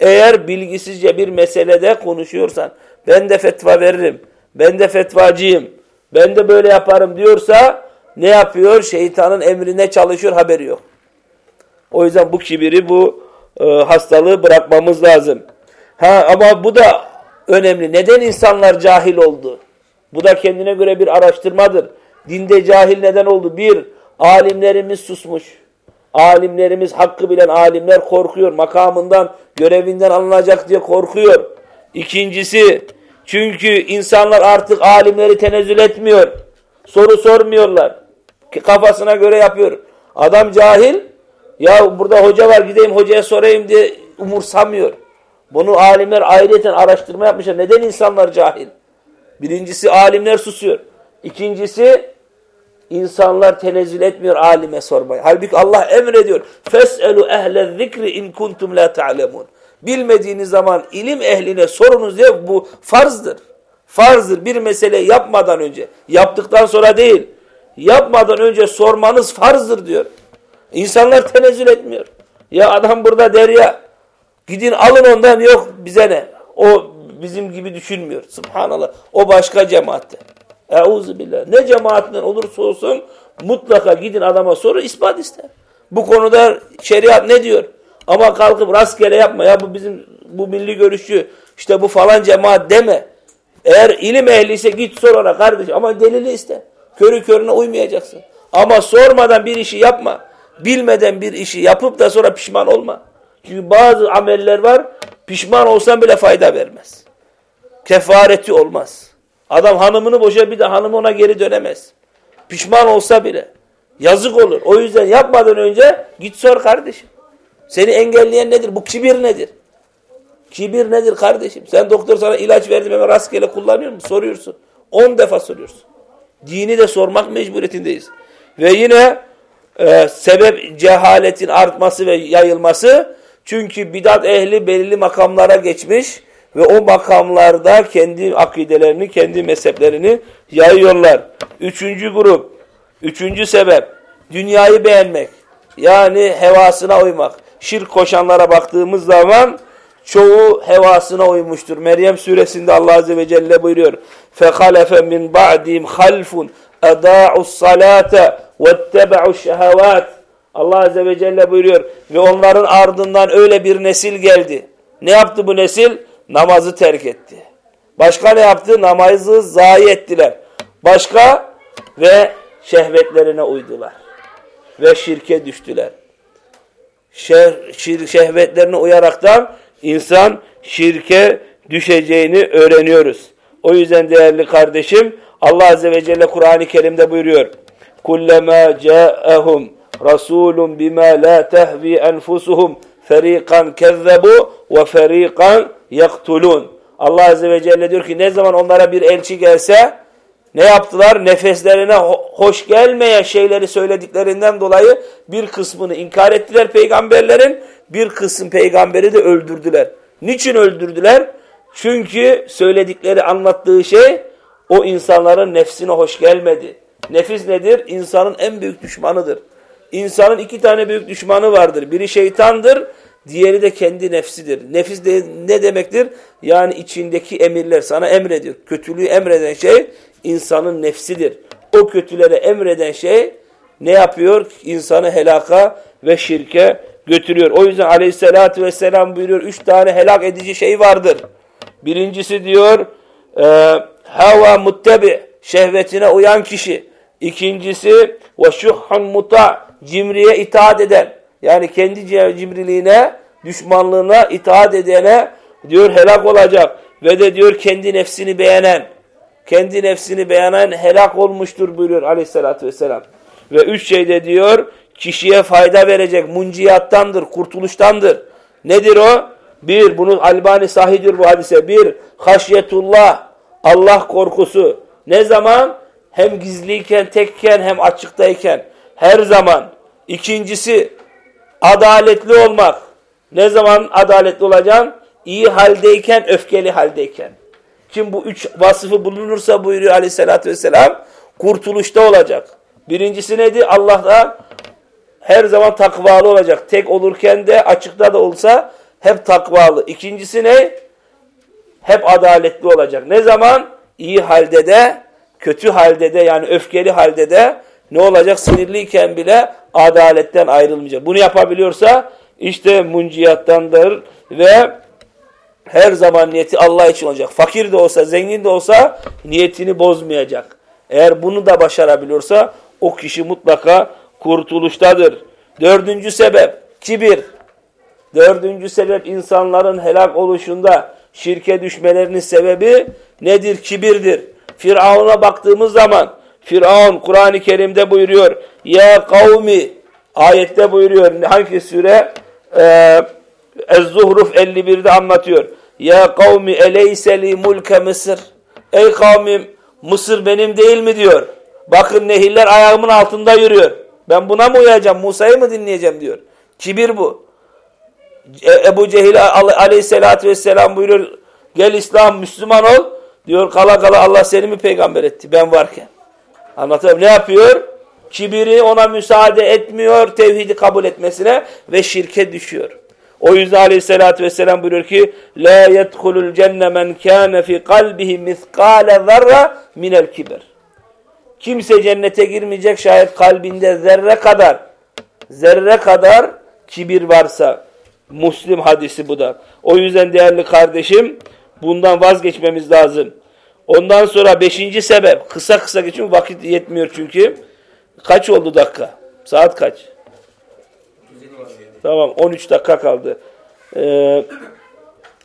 Eğer bilgisizce bir meselede konuşuyorsan ben de fetva veririm. Ben de fetvacıyım. Ben de böyle yaparım diyorsa ne yapıyor? Şeytanın emrine çalışıyor haberi yok. O yüzden bu kibiri bu e, hastalığı bırakmamız lazım. Ha ama bu da önemli. Neden insanlar cahil oldu? Bu da kendine göre bir araştırmadır. Dinde cahil neden oldu? Bir, alimlerimiz susmuş. Alimlerimiz, hakkı bilen alimler korkuyor. Makamından, görevinden alınacak diye korkuyor. İkincisi, çünkü insanlar artık alimleri tenezzül etmiyor. Soru sormuyorlar. Kafasına göre yapıyor. Adam cahil, ya burada hoca var gideyim hocaya sorayım diye umursamıyor. Bunu alimler ayrıyeten araştırma yapmışlar. Neden insanlar cahil? Birincisi alimler susuyor. İkincisi insanlar tenezzül etmiyor alime sormaya. Halbuki Allah emrediyor. Fes'elu ehle zikri in kuntum la ta'lemun. Bilmediğiniz zaman ilim ehline sorunuz diye bu farzdır. Farzdır bir mesele yapmadan önce. Yaptıktan sonra değil. Yapmadan önce sormanız farzdır diyor. İnsanlar tenezzül etmiyor. Ya adam burada der ya gidin alın ondan yok bize ne. O bizim gibi düşünmüyor. Subhanallah. O başka cemaatte. Euzu billah. Ne cemaatten olursa olsun mutlaka gidin adama soru ispat ister. Bu konuda şeriat ne diyor? Ama kalkıp rastgele yapma ya bu bizim bu milli görüşçü işte bu falan cemaat deme. Eğer ilim ehliyse git sor ona kardeş ama delili iste. Körü körüne uymayacaksın. Ama sormadan bir işi yapma. Bilmeden bir işi yapıp da sonra pişman olma. Çünkü bazı ameller var pişman olsan bile fayda vermez. Kefareti olmaz. Adam hanımını boşa bir de hanım ona geri dönemez. Pişman olsa bile. Yazık olur. O yüzden yapmadan önce git sor kardeşim. Seni engelleyen nedir? Bu kibir nedir? Kibir nedir kardeşim? Sen doktor sana ilaç verdi hemen rastgele kullanıyor musun? Soruyorsun. On defa soruyorsun. Dini de sormak mecburiyetindeyiz. Ve yine e, sebep cehaletin artması ve yayılması çünkü bidat ehli belirli makamlara geçmiş ve o makamlarda kendi akidelerini, kendi mezheplerini yayıyorlar. Üçüncü grup, üçüncü sebep dünyayı beğenmek. Yani hevasına uymak Şirk koşanlara baktığımız zaman çoğu hevasına uymuştur. Meryem suresinde Allah Azze ve Celle buyuruyor. فَخَلَفَ مِنْ بَعْدِهِمْ خَلْفٌ اَدَاعُوا الصَّلَاةَ وَاتَّبَعُوا الشَّهَوَاتِ Allah Azze ve Celle buyuruyor. Ve onların ardından öyle bir nesil geldi. Ne yaptı bu nesil? Namazı terk etti. Başka ne yaptı? Namazı zayi ettiler. Başka ve şehvetlerine uydular. Ve şirke düştüler. Şeh, şehvetlerine uyaraktan insan şirke düşeceğini öğreniyoruz. O yüzden değerli kardeşim Allah Azze ve Celle Kur'an-ı Kerim'de buyuruyor. Kullema ca'ahum rasulun bima la tehvi enfusuhum feriqan kezzebu ve feriqan yaktulun. Allah Azze ve Celle diyor ki ne zaman onlara bir elçi gelse ne yaptılar? Nefeslerine hoş gelmeyen şeyleri söylediklerinden dolayı bir kısmını inkar ettiler peygamberlerin, bir kısım peygamberi de öldürdüler. Niçin öldürdüler? Çünkü söyledikleri, anlattığı şey o insanların nefsine hoş gelmedi. Nefis nedir? İnsanın en büyük düşmanıdır. İnsanın iki tane büyük düşmanı vardır. Biri şeytandır, diğeri de kendi nefsidir. Nefis de ne demektir? Yani içindeki emirler sana emrediyor. Kötülüğü emreden şey insanın nefsidir. O kötülere emreden şey ne yapıyor? İnsanı helaka ve şirke götürüyor. O yüzden aleyhissalatü vesselam buyuruyor. Üç tane helak edici şey vardır. Birincisi diyor e, hava muttebi şehvetine uyan kişi. İkincisi ve şuhhun muta cimriye itaat eden. Yani kendi cimriliğine, düşmanlığına itaat edene diyor helak olacak. Ve de diyor kendi nefsini beğenen, kendi nefsini beğenen helak olmuştur buyuruyor aleyhissalatü vesselam. Ve üç şey de diyor kişiye fayda verecek munciyattandır, kurtuluştandır. Nedir o? Bir, bunu Albani sahih diyor bu hadise. Bir, haşyetullah, Allah korkusu. Ne zaman? Hem gizliyken, tekken hem açıktayken her zaman. İkincisi adaletli olmak. Ne zaman adaletli olacaksın? İyi haldeyken, öfkeli haldeyken. Kim bu üç vasıfı bulunursa buyuruyor aleyhissalatü vesselam kurtuluşta olacak. Birincisi neydi? Allah'tan her zaman takvalı olacak. Tek olurken de açıkta da olsa hep takvalı. İkincisi ne? Hep adaletli olacak. Ne zaman? İyi halde de, kötü halde de yani öfkeli halde de ne olacak? Sinirliyken bile adaletten ayrılmayacak. Bunu yapabiliyorsa işte munciyattandır ve her zaman niyeti Allah için olacak. Fakir de olsa, zengin de olsa niyetini bozmayacak. Eğer bunu da başarabiliyorsa o kişi mutlaka kurtuluştadır. Dördüncü sebep kibir. Dördüncü sebep insanların helak oluşunda şirke düşmelerinin sebebi nedir? Kibirdir. Firavun'a baktığımız zaman Firavun Kur'an-ı Kerim'de buyuruyor. Ya kavmi ayette buyuruyor. Hangi süre? Ee, Ez-Zuhruf 51'de anlatıyor. Ya kavmi eleyseli mulke Mısır. Ey kavmim Mısır benim değil mi diyor. Bakın nehirler ayağımın altında yürüyor. Ben buna mı uyacağım? Musa'yı mı dinleyeceğim diyor. Kibir bu. E, Ebu Cehil aleyhissalatü vesselam buyuruyor. Gel İslam Müslüman ol. Diyor kala kala Allah seni mi peygamber etti ben varken. Anlatayım ne yapıyor? Kibiri ona müsaade etmiyor tevhidi kabul etmesine ve şirke düşüyor. O yüzden aleyhissalatü vesselam buyuruyor ki La yedhulul cenne men kâne fi kalbihi mithkâle zarra minel kibir. Kimse cennete girmeyecek şayet kalbinde zerre kadar zerre kadar kibir varsa. Muslim hadisi bu da. O yüzden değerli kardeşim bundan vazgeçmemiz lazım. Ondan sonra beşinci sebep kısa kısa geçiyor vakit yetmiyor çünkü. Kaç oldu dakika? Saat kaç? Tamam 13 dakika kaldı. Ee,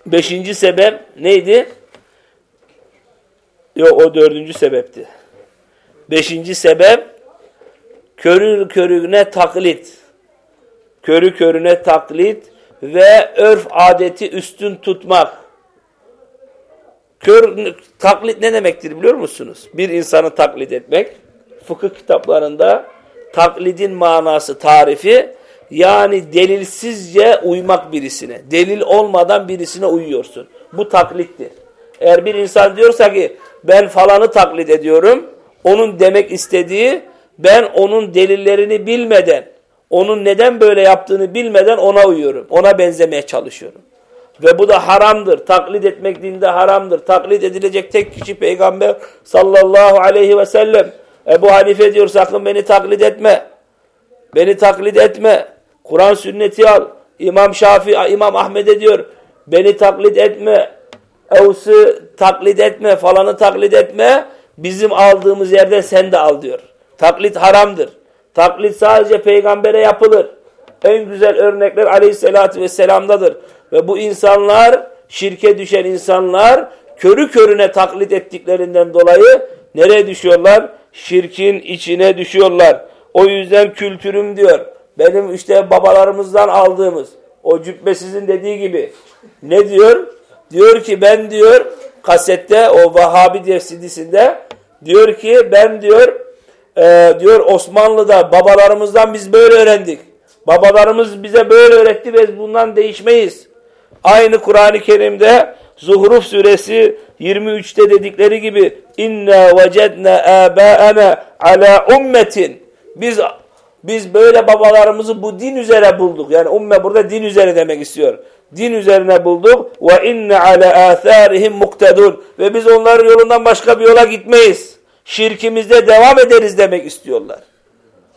beşinci sebep neydi? Yok o dördüncü sebepti. Beşinci sebep körü körüne taklit. Körü körüne taklit ve örf adeti üstün tutmak. Kör, taklit ne demektir biliyor musunuz? Bir insanı taklit etmek. Fıkıh kitaplarında taklidin manası, tarifi yani delilsizce uymak birisine. Delil olmadan birisine uyuyorsun. Bu taklittir. Eğer bir insan diyorsa ki ben falanı taklit ediyorum. Onun demek istediği ben onun delillerini bilmeden, onun neden böyle yaptığını bilmeden ona uyuyorum. Ona benzemeye çalışıyorum. Ve bu da haramdır. Taklit etmek dinde haramdır. Taklit edilecek tek kişi peygamber sallallahu aleyhi ve sellem. Ebu Hanife diyor sakın beni taklit etme. Beni taklit etme. Kur'an sünneti al. İmam Şafii, İmam Ahmet'e diyor beni taklit etme. Evs'ı taklit etme, falanı taklit etme. Bizim aldığımız yerden sen de al diyor. Taklit haramdır. Taklit sadece peygambere yapılır. En güzel örnekler aleyhissalatü vesselam'dadır. Ve bu insanlar, şirke düşen insanlar körü körüne taklit ettiklerinden dolayı nereye düşüyorlar? Şirkin içine düşüyorlar. O yüzden kültürüm diyor. Benim işte babalarımızdan aldığımız o cübbesizin dediği gibi ne diyor? Diyor ki ben diyor kasette o Vahabi diye CD'sinde diyor ki ben diyor e, diyor Osmanlı'da babalarımızdan biz böyle öğrendik. Babalarımız bize böyle öğretti ve bundan değişmeyiz. Aynı Kur'an-ı Kerim'de Zuhruf suresi 23'te dedikleri gibi inna vecedna abaana ala ummetin biz biz böyle babalarımızı bu din üzere bulduk. Yani umme burada din üzere demek istiyor. Din üzerine bulduk. Ve inne ala atharihim muktedun. Ve biz onların yolundan başka bir yola gitmeyiz. Şirkimizde devam ederiz demek istiyorlar.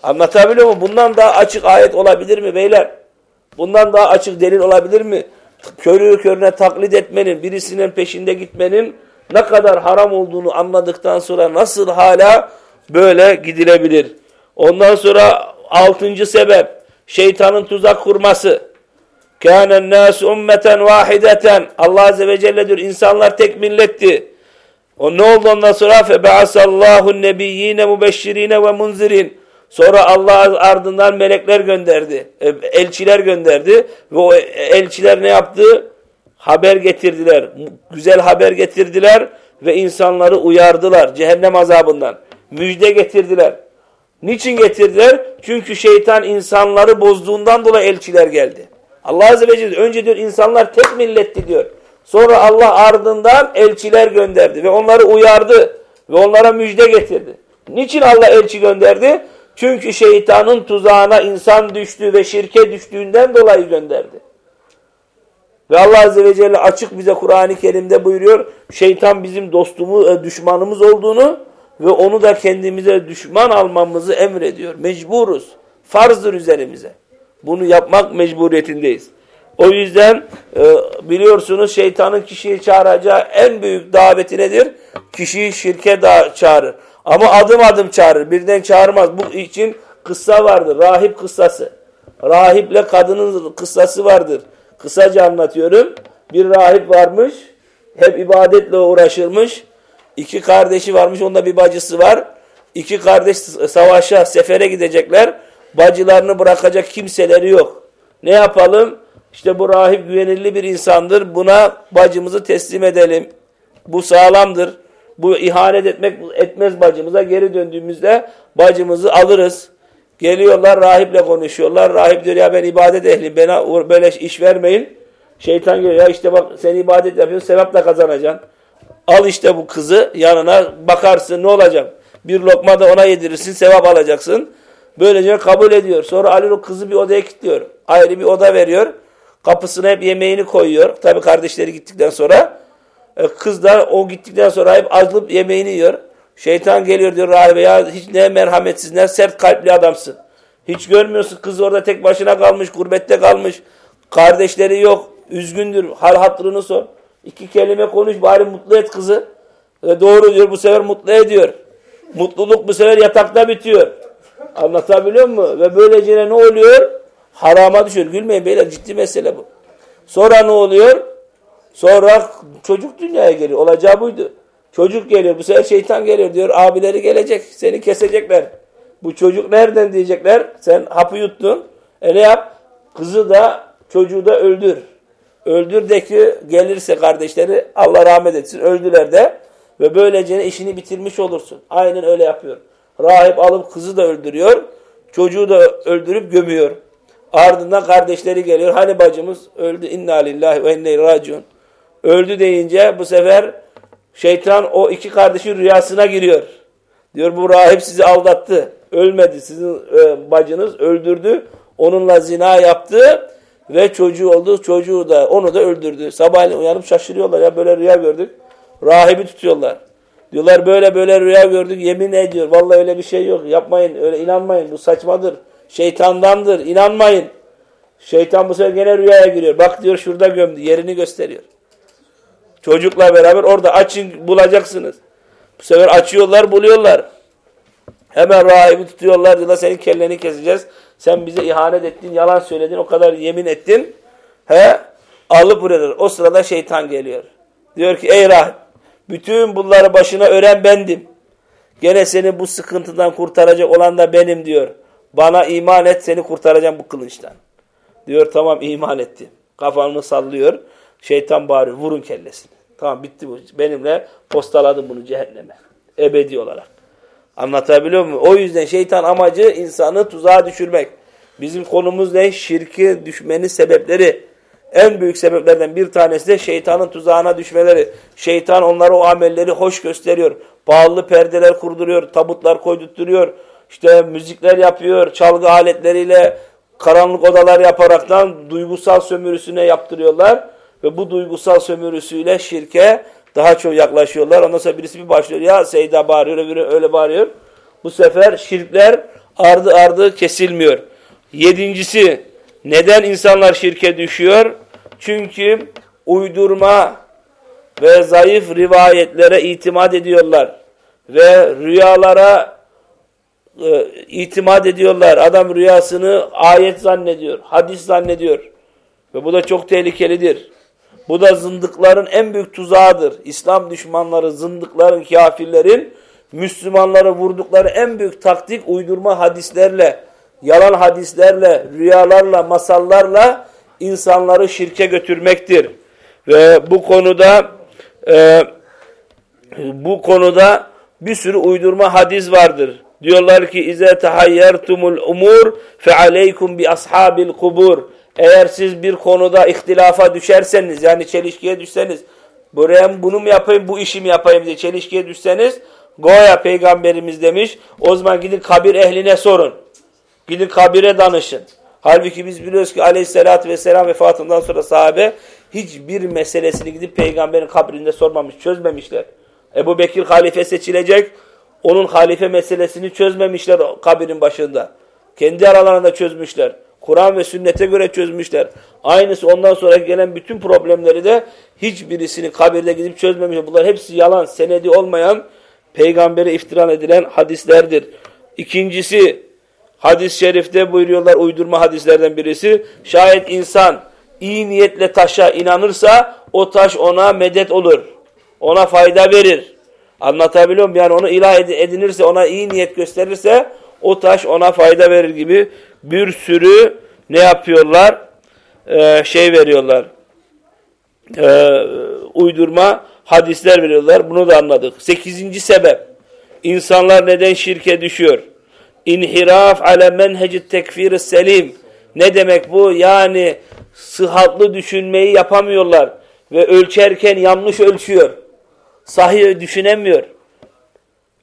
Anlatabiliyor muyum? Bundan daha açık ayet olabilir mi beyler? Bundan daha açık delil olabilir mi? Körü körüne taklit etmenin, birisinin peşinde gitmenin ne kadar haram olduğunu anladıktan sonra nasıl hala böyle gidilebilir? Ondan sonra altıncı sebep şeytanın tuzak kurması. Kânen nâs ummeten vahideten. Allah Azze ve Celle diyor insanlar tek milletti. O ne oldu ondan sonra? Febe'asallahu nebiyyine mubeşşirine ve munzirin. Sonra Allah ardından melekler gönderdi. E, elçiler gönderdi. Ve o elçiler ne yaptı? Haber getirdiler. Güzel haber getirdiler ve insanları uyardılar cehennem azabından. Müjde getirdiler. Niçin getirdiler? Çünkü şeytan insanları bozduğundan dolayı elçiler geldi. Allah Azze ve Celle önce diyor insanlar tek milletti diyor. Sonra Allah ardından elçiler gönderdi ve onları uyardı ve onlara müjde getirdi. Niçin Allah elçi gönderdi? Çünkü şeytanın tuzağına insan düştü ve şirke düştüğünden dolayı gönderdi. Ve Allah Azze ve Celle açık bize Kur'an-ı Kerim'de buyuruyor. Şeytan bizim dostumuz, e, düşmanımız olduğunu ve onu da kendimize düşman almamızı emrediyor. Mecburuz. Farzdır üzerimize. Bunu yapmak mecburiyetindeyiz. O yüzden e, biliyorsunuz şeytanın kişiyi çağıracağı en büyük daveti nedir? Kişiyi şirke da çağırır. Ama adım adım çağırır. Birden çağırmaz. Bu için kıssa vardır. Rahip kıssası. Rahiple kadının kıssası vardır. Kısaca anlatıyorum. Bir rahip varmış. Hep ibadetle uğraşırmış. İki kardeşi varmış. Onda bir bacısı var. İki kardeş savaşa, sefere gidecekler. Bacılarını bırakacak kimseleri yok. Ne yapalım? İşte bu rahip güvenilir bir insandır. Buna bacımızı teslim edelim. Bu sağlamdır. Bu ihanet etmek etmez bacımıza. Geri döndüğümüzde bacımızı alırız. Geliyorlar rahiple konuşuyorlar. Rahip diyor ya ben ibadet ehliyim. Bana böyle iş vermeyin. Şeytan geliyor ya işte bak sen ibadet yapıyorsun sevap da kazanacaksın. Al işte bu kızı yanına bakarsın ne olacak? Bir lokma da ona yedirirsin sevap alacaksın. Böylece kabul ediyor. Sonra Ali o kızı bir odaya kilitliyor. Ayrı bir oda veriyor. Kapısına hep yemeğini koyuyor. Tabi kardeşleri gittikten sonra. E, kız da o gittikten sonra hep alıp yemeğini yiyor. Şeytan geliyor diyor rahibe ya hiç ne merhametsiz ne sert kalpli adamsın. Hiç görmüyorsun kız orada tek başına kalmış, gurbette kalmış. Kardeşleri yok, üzgündür, hal hatırını sor. İki kelime konuş bari mutlu et kızı. E doğru diyor bu sefer mutlu ediyor. Mutluluk bu sefer yatakta bitiyor. Anlatabiliyor muyum? Ve böylece ne oluyor? Harama düşüyor. Gülmeyin beyler ciddi mesele bu. Sonra ne oluyor? Sonra çocuk dünyaya geliyor. Olacağı buydu. Çocuk geliyor. Bu sefer şeytan geliyor diyor. Abileri gelecek. Seni kesecekler. Bu çocuk nereden diyecekler? Sen hapı yuttun. E ne yap? Kızı da çocuğu da öldür. Öldür de ki gelirse kardeşleri Allah rahmet etsin. Öldüler de ve böylece işini bitirmiş olursun. Aynen öyle yapıyor. Rahip alıp kızı da öldürüyor. Çocuğu da öldürüp gömüyor. Ardından kardeşleri geliyor. Hani bacımız öldü. İnna lillahi ve inne raciun. Öldü deyince bu sefer şeytan o iki kardeşin rüyasına giriyor. Diyor bu rahip sizi aldattı. Ölmedi. Sizin e, bacınız öldürdü. Onunla zina yaptı ve çocuğu oldu. Çocuğu da onu da öldürdü. Sabahleyin uyanıp şaşırıyorlar ya böyle rüya gördük. Rahibi tutuyorlar. Diyorlar böyle böyle rüya gördük yemin ediyor. Vallahi öyle bir şey yok. Yapmayın öyle inanmayın. Bu saçmadır. Şeytandandır. İnanmayın. Şeytan bu sefer gene rüyaya giriyor. Bak diyor şurada gömdü. Yerini gösteriyor. Çocukla beraber orada açın bulacaksınız. Bu sefer açıyorlar buluyorlar. Hemen rahibi tutuyorlar. Diyorlar senin kelleni keseceğiz. Sen bize ihanet ettin, yalan söyledin, o kadar yemin ettin. He? Alıp buraya. O sırada şeytan geliyor. Diyor ki ey rahip bütün bunları başına ören bendim. Gene seni bu sıkıntıdan kurtaracak olan da benim diyor. Bana iman et seni kurtaracağım bu kılıçtan. Diyor tamam iman ettim. Kafanı sallıyor. Şeytan bağırıyor vurun kellesini. Tamam bitti bu. Benimle postaladım bunu cehenneme. Ebedi olarak. Anlatabiliyor muyum? O yüzden şeytan amacı insanı tuzağa düşürmek. Bizim konumuz ne? Şirki düşmenin sebepleri. En büyük sebeplerden bir tanesi de şeytanın tuzağına düşmeleri. Şeytan onlara o amelleri hoş gösteriyor. Pahalı perdeler kurduruyor, tabutlar koydurtuyor. İşte müzikler yapıyor, çalgı aletleriyle karanlık odalar yaparaktan duygusal sömürüsüne yaptırıyorlar. Ve bu duygusal sömürüsüyle şirke daha çok yaklaşıyorlar. Ondan sonra birisi bir başlıyor. Ya Seyda bağırıyor, öbürü öyle bağırıyor. Bu sefer şirkler ardı ardı kesilmiyor. Yedincisi, neden insanlar şirke düşüyor? Çünkü uydurma ve zayıf rivayetlere itimat ediyorlar. Ve rüyalara e, itimat ediyorlar. Adam rüyasını ayet zannediyor, hadis zannediyor. Ve bu da çok tehlikelidir. Bu da zındıkların en büyük tuzağıdır. İslam düşmanları, zındıkların, kafirlerin Müslümanları vurdukları en büyük taktik uydurma hadislerle, yalan hadislerle, rüyalarla, masallarla insanları şirke götürmektir. Ve bu konuda e, bu konuda bir sürü uydurma hadis vardır. Diyorlar ki ize tahayyertumul umur fe aleykum bi ashabil kubur. Eğer siz bir konuda ihtilafa düşerseniz yani çelişkiye düşseniz buraya bunu mu yapayım bu işi mi yapayım diye çelişkiye düşseniz Goya peygamberimiz demiş o zaman gidin kabir ehline sorun. Gidin kabire danışın. Halbuki biz biliyoruz ki aleyhissalatü vesselam vefatından sonra sahabe hiçbir meselesini gidip peygamberin kabrinde sormamış, çözmemişler. Ebu Bekir halife seçilecek, onun halife meselesini çözmemişler kabirin başında. Kendi aralarında çözmüşler. Kur'an ve sünnete göre çözmüşler. Aynısı ondan sonra gelen bütün problemleri de hiçbirisini kabirde gidip çözmemişler. Bunlar hepsi yalan, senedi olmayan, peygambere iftiran edilen hadislerdir. İkincisi, hadis-i şerifte buyuruyorlar uydurma hadislerden birisi. Şayet insan iyi niyetle taşa inanırsa o taş ona medet olur. Ona fayda verir. Anlatabiliyor muyum? Yani onu ilah edinirse, ona iyi niyet gösterirse o taş ona fayda verir gibi bir sürü ne yapıyorlar? Ee, şey veriyorlar. Ee, uydurma hadisler veriyorlar. Bunu da anladık. Sekizinci sebep. İnsanlar neden şirke düşüyor? İnhiraf ale menhecit tekfir selim. Ne demek bu? Yani sıhhatlı düşünmeyi yapamıyorlar. Ve ölçerken yanlış ölçüyor. Sahih düşünemiyor.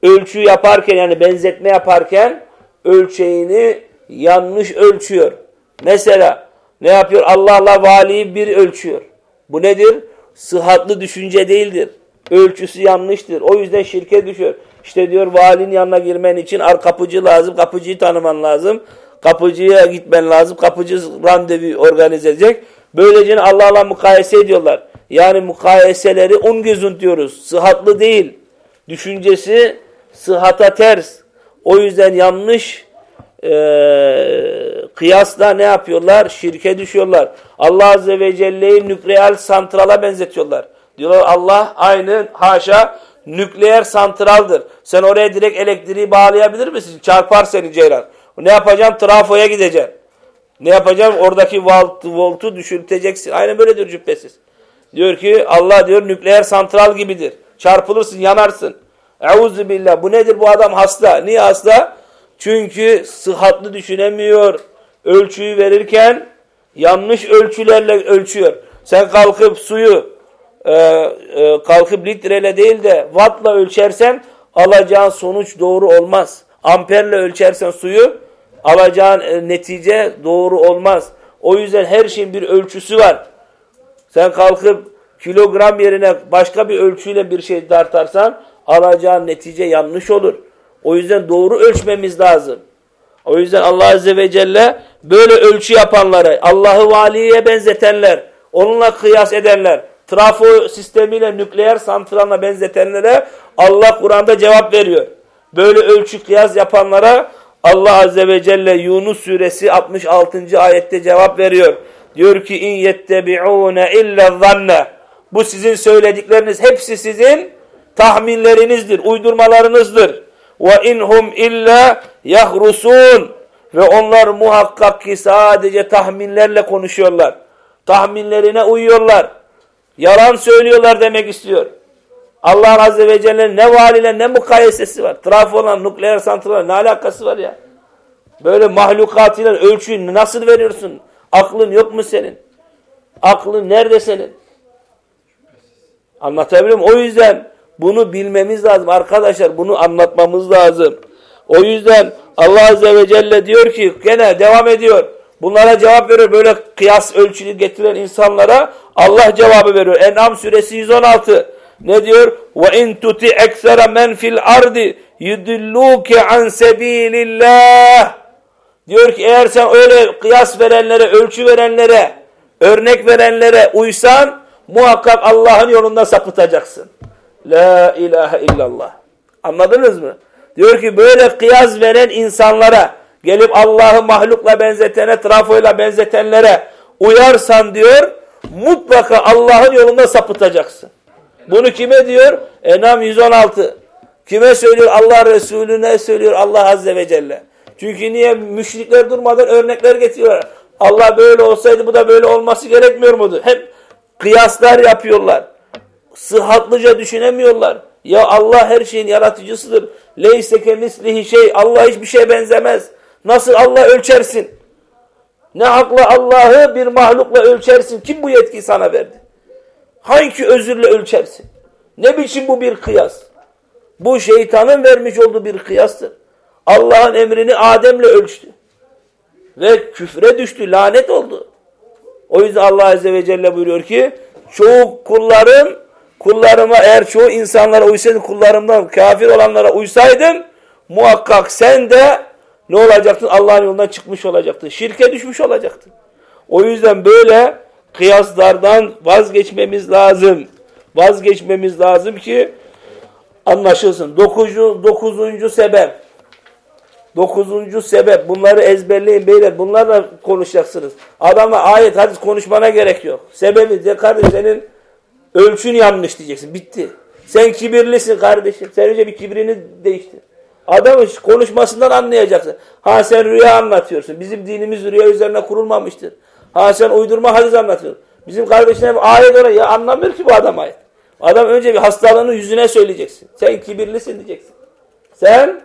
Ölçü yaparken yani benzetme yaparken ölçeğini yanlış ölçüyor. Mesela ne yapıyor? Allah'la valiyi bir ölçüyor. Bu nedir? Sıhhatlı düşünce değildir. Ölçüsü yanlıştır. O yüzden şirke düşüyor. İşte diyor valinin yanına girmen için kapıcı lazım. Kapıcıyı tanıman lazım. Kapıcıya gitmen lazım. Kapıcı randevu organize edecek. Böylece Allah'la mukayese ediyorlar. Yani mukayeseleri un gözün diyoruz. Sıhhatlı değil. Düşüncesi sıhhata ters. O yüzden yanlış e, kıyasla ne yapıyorlar? Şirke düşüyorlar. Allah Azze ve Celle'yi nükleer santrala benzetiyorlar. Diyorlar Allah aynı haşa nükleer santraldır. Sen oraya direkt elektriği bağlayabilir misin? Çarpar seni ceylan. Ne yapacağım? Trafoya gideceksin. Ne yapacağım? Oradaki volt, voltu düşürteceksin. Aynen böyle diyor cübbesiz. Diyor ki Allah diyor nükleer santral gibidir. Çarpılırsın, yanarsın. Euzu. Bu nedir? Bu adam hasta. Niye hasta? Çünkü sıhhatlı düşünemiyor. Ölçüyü verirken yanlış ölçülerle ölçüyor. Sen kalkıp suyu e, e, kalkıp litreyle değil de wattla ölçersen alacağın sonuç doğru olmaz. Amperle ölçersen suyu alacağın e, netice doğru olmaz. O yüzden her şeyin bir ölçüsü var. Sen kalkıp kilogram yerine başka bir ölçüyle bir şey tartarsan alacağın netice yanlış olur. O yüzden doğru ölçmemiz lazım. O yüzden Allah Azze ve Celle böyle ölçü yapanları, Allah'ı valiye benzetenler, onunla kıyas edenler, trafo sistemiyle nükleer santralına benzetenlere Allah Kur'an'da cevap veriyor. Böyle ölçü kıyas yapanlara Allah Azze ve Celle Yunus suresi 66. ayette cevap veriyor. Diyor ki in yettebi'une illa zanne. Bu sizin söyledikleriniz hepsi sizin tahminlerinizdir, uydurmalarınızdır. Ve inhum illa yahrusun. Ve onlar muhakkak ki sadece tahminlerle konuşuyorlar. Tahminlerine uyuyorlar. Yalan söylüyorlar demek istiyor. Allah Azze ve Celle'nin ne valiyle ne mukayesesi var. Trafola, nükleer santralar ne alakası var ya? Böyle mahlukatıyla ölçüyü nasıl veriyorsun? Aklın yok mu senin? Aklın nerede senin? Anlatabiliyor muyum? O yüzden bunu bilmemiz lazım arkadaşlar. Bunu anlatmamız lazım. O yüzden Allah Azze ve Celle diyor ki gene devam ediyor. Bunlara cevap veriyor. Böyle kıyas ölçülü getiren insanlara Allah cevabı veriyor. En'am suresi 116. Ne diyor? Ve in tuti eksera men fil ardi yudilluke an sebilillah. Diyor ki eğer sen öyle kıyas verenlere, ölçü verenlere, örnek verenlere uysan muhakkak Allah'ın yolunda sapıtacaksın. La ilahe illallah. Anladınız mı? Diyor ki böyle kıyas veren insanlara gelip Allah'ı mahlukla benzetene, trafoyla benzetenlere uyarsan diyor mutlaka Allah'ın yolunda sapıtacaksın. Bunu kime diyor? Enam 116. Kime söylüyor? Allah Resulüne söylüyor Allah Azze ve Celle. Çünkü niye? Müşrikler durmadan örnekler getiriyorlar. Allah böyle olsaydı bu da böyle olması gerekmiyor muydu? Hep kıyaslar yapıyorlar. Sıhhatlıca düşünemiyorlar. Ya Allah her şeyin yaratıcısıdır. Leyseke mislihi şey. Allah hiçbir şeye benzemez. Nasıl Allah ölçersin? Ne hakla Allah'ı bir mahlukla ölçersin? Kim bu yetkiyi sana verdi? Hangi özürle ölçersin? Ne biçim bu bir kıyas? Bu şeytanın vermiş olduğu bir kıyastır. Allah'ın emrini Adem'le ölçtü. Ve küfre düştü, lanet oldu. O yüzden Allah Azze ve Celle buyuruyor ki, çoğu kullarım, kullarıma eğer çoğu insanlara uysaydım, kullarımdan kafir olanlara uysaydım, muhakkak sen de ne olacaktın? Allah'ın yolundan çıkmış olacaktın. Şirke düşmüş olacaktın. O yüzden böyle kıyaslardan vazgeçmemiz lazım. Vazgeçmemiz lazım ki anlaşılsın. Dokuzuncu, dokuzuncu sebep. Dokuzuncu sebep. Bunları ezberleyin beyler. Bunlarla konuşacaksınız. Adama ayet hadis konuşmana gerek yok. Sebebi de kardeş senin ölçün yanlış diyeceksin. Bitti. Sen kibirlisin kardeşim. Sen önce bir kibrini değiştir. Adamın konuşmasından anlayacaksın. Ha sen rüya anlatıyorsun. Bizim dinimiz rüya üzerine kurulmamıştır. Ha sen uydurma hadis anlatıyorsun. Bizim kardeşine ayet ona ya anlamıyor ki bu adam ayet. Adam önce bir hastalığını yüzüne söyleyeceksin. Sen kibirlisin diyeceksin. Sen